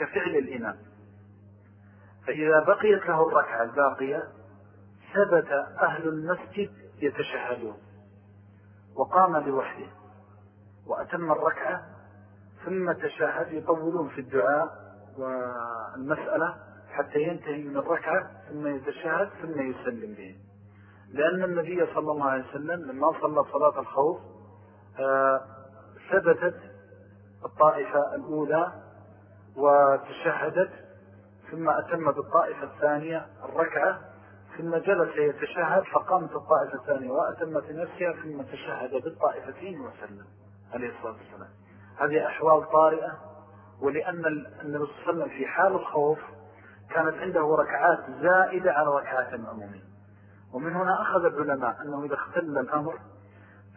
كفعل الإمام. فإذا بقيت له الركعة الباقية ثبت أهل المسجد يتشهدون. وقام لوحده. وأتم الركعة ثم تشاهد يطولون في الدعاء والمسألة حتى ينتهي من الركعة ثم يتشاهد ثم يسلم به. لأن النبي صلى الله عليه وسلم لما صلى صلاة الخوف آه، ثبتت الطائفة الأولى وتشهدت ثم أتم بالطائفة الثانية الركعة ثم جلس يتشهد فقامت الطائفة الثانية وأتمت نفسها ثم تشهد بالطائفتين وسلم عليه الصلاة والسلام. هذه أحوال طارئة ولأن النبي صلى الله عليه وسلم في حال الخوف كانت عنده ركعات زائدة على ركعات المأمومين. ومن هنا أخذ العلماء أنه إذا اختل الأمر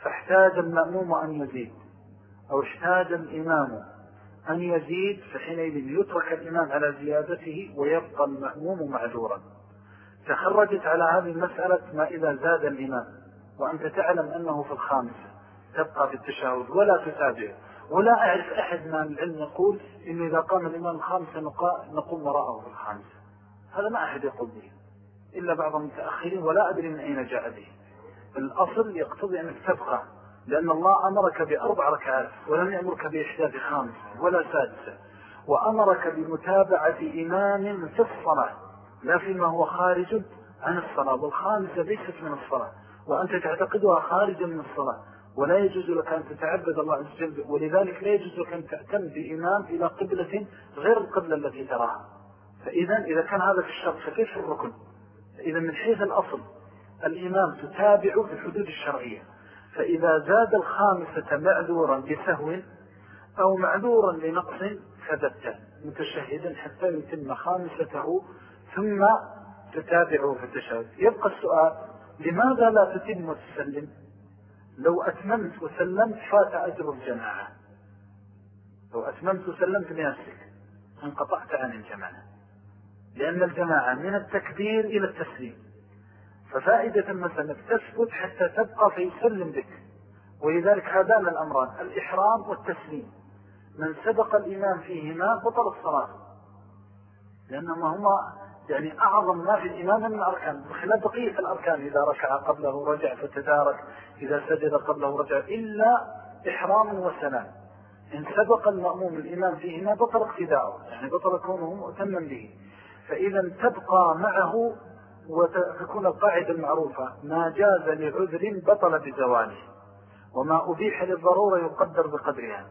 فاحتاج المأموم أن يزيد أو احتاج الإمام أن يزيد فحينئذ يترك الإمام على زيادته ويبقى المأموم معذورا تخرجت على هذه المسألة ما إذا زاد الإمام وأنت تعلم أنه في الخامسة تبقى في التشاهد ولا تتابع. ولا أعرف أحد من العلم يقول إنه إذا قام الإمام الخامسة نقوم وراءه في الخامسة هذا ما أحد يقول به. إلا بعض المتأخرين ولا أدري من أين جاء به. الأصل يقتضي أنك تبقى. لأن الله أمرك بأربع ركعات ولم يأمرك بإحداث خامسة ولا سادسة وأمرك بمتابعة إمام في الصلاة لا فيما هو خارج عن الصلاة والخامسة ليست من الصلاة وأنت تعتقدها خارجا من الصلاة ولا يجوز لك أن تتعبد الله عز وجل ولذلك لا يجوز لك أن تأتم بإمام إلى قبلة غير القبلة التي تراها. فإذا إذا كان هذا في الشرط فكيف الركن؟ إذا من حيث الأصل الإمام تتابع في الحدود الشرعية. فإذا زاد الخامسة معذورا بسهو أو معذورا لنقص فدت متشهدا حتى يتم خامسته ثم تتابعه في التشهد يبقى السؤال لماذا لا تتم وتسلم؟ لو أتممت وسلمت فات أجر الجماعة. لو أتممت وسلمت لنفسك انقطعت عن الجماعة. لأن الجماعة من التكبير إلى التسليم. ففائدة مثلا تثبت حتى تبقى فيسلم بك. ولذلك هذان الأمران الإحرام والتسليم. من سبق الإمام فيهما بطل الصلاة. لأنهما هما يعني أعظم ما في الإمام من الأركان. بخلاف بقية الأركان إذا ركع قبله رجع فتدارك إذا سجد قبله رجع إلا إحرام وسلام. إن سبق المأموم الإمام فيهما بطل اقتداؤه يعني بطل كونه مؤتما به. فإذا تبقى معه وتكون القاعدة المعروفة ما جاز لعذر بطل بزواله وما أبيح للضرورة يقدر بقدرها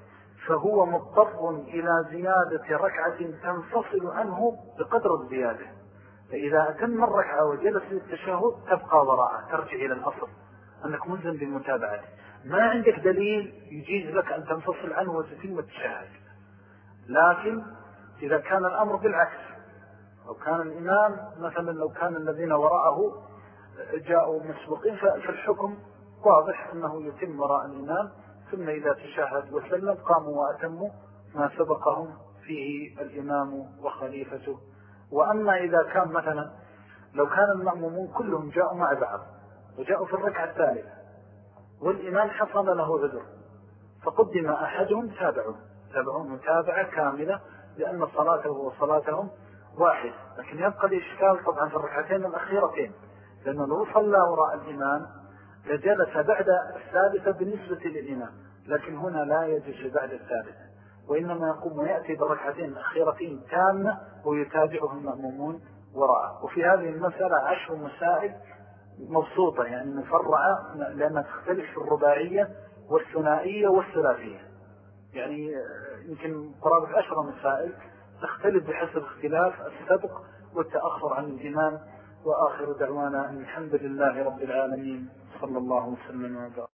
فهو مضطر إلى زيادة ركعة تنفصل عنه بقدر الزيادة. فإذا أتم الركعة وجلس للتشهد تبقى وراءه ترجع إلى الأصل أنك ملزم بمتابعته. ما عندك دليل يجيز لك أن تنفصل عنه وتتم التشهد. لكن إذا كان الأمر بالعكس لو كان الإمام مثلا لو كان الذين وراءه جاءوا مسبقين فالحكم واضح أنه يتم وراء الإمام. ثم إذا تشاهد وسلم قاموا وأتموا ما سبقهم فيه الإمام وخليفته. وأما إذا كان مثلا لو كان المأمومون كلهم جاءوا مع بعض وجاءوا في الركعة الثالثة والإمام حصل له عذر فقدم أحدهم تابعه. تابعوا متابعة كاملة لأن صلاته وصلاتهم واحد لكن يبقى الإشكال طبعا في الركعتين الأخيرتين لأنه لو صلى وراء الإمام لجلس بعد الثالثة بالنسبة للإمام لكن هنا لا يجلس بعد الثالثة وإنما يقوم ويأتي بالركعتين الأخيرتين تامة ويتابعه المأمومون وراءه. وفي هذه المسألة عشر مسائل مبسوطة يعني مفرعة لأنها تختلف في الرباعية والثنائية والثلاثية. يعني يمكن قرابة عشر مسائل. تختلف بحسب اختلاف السبق والتأخر عن الإمام وآخر دعوانا الحمد لله رب العالمين. صلى الله وسلم وبارك.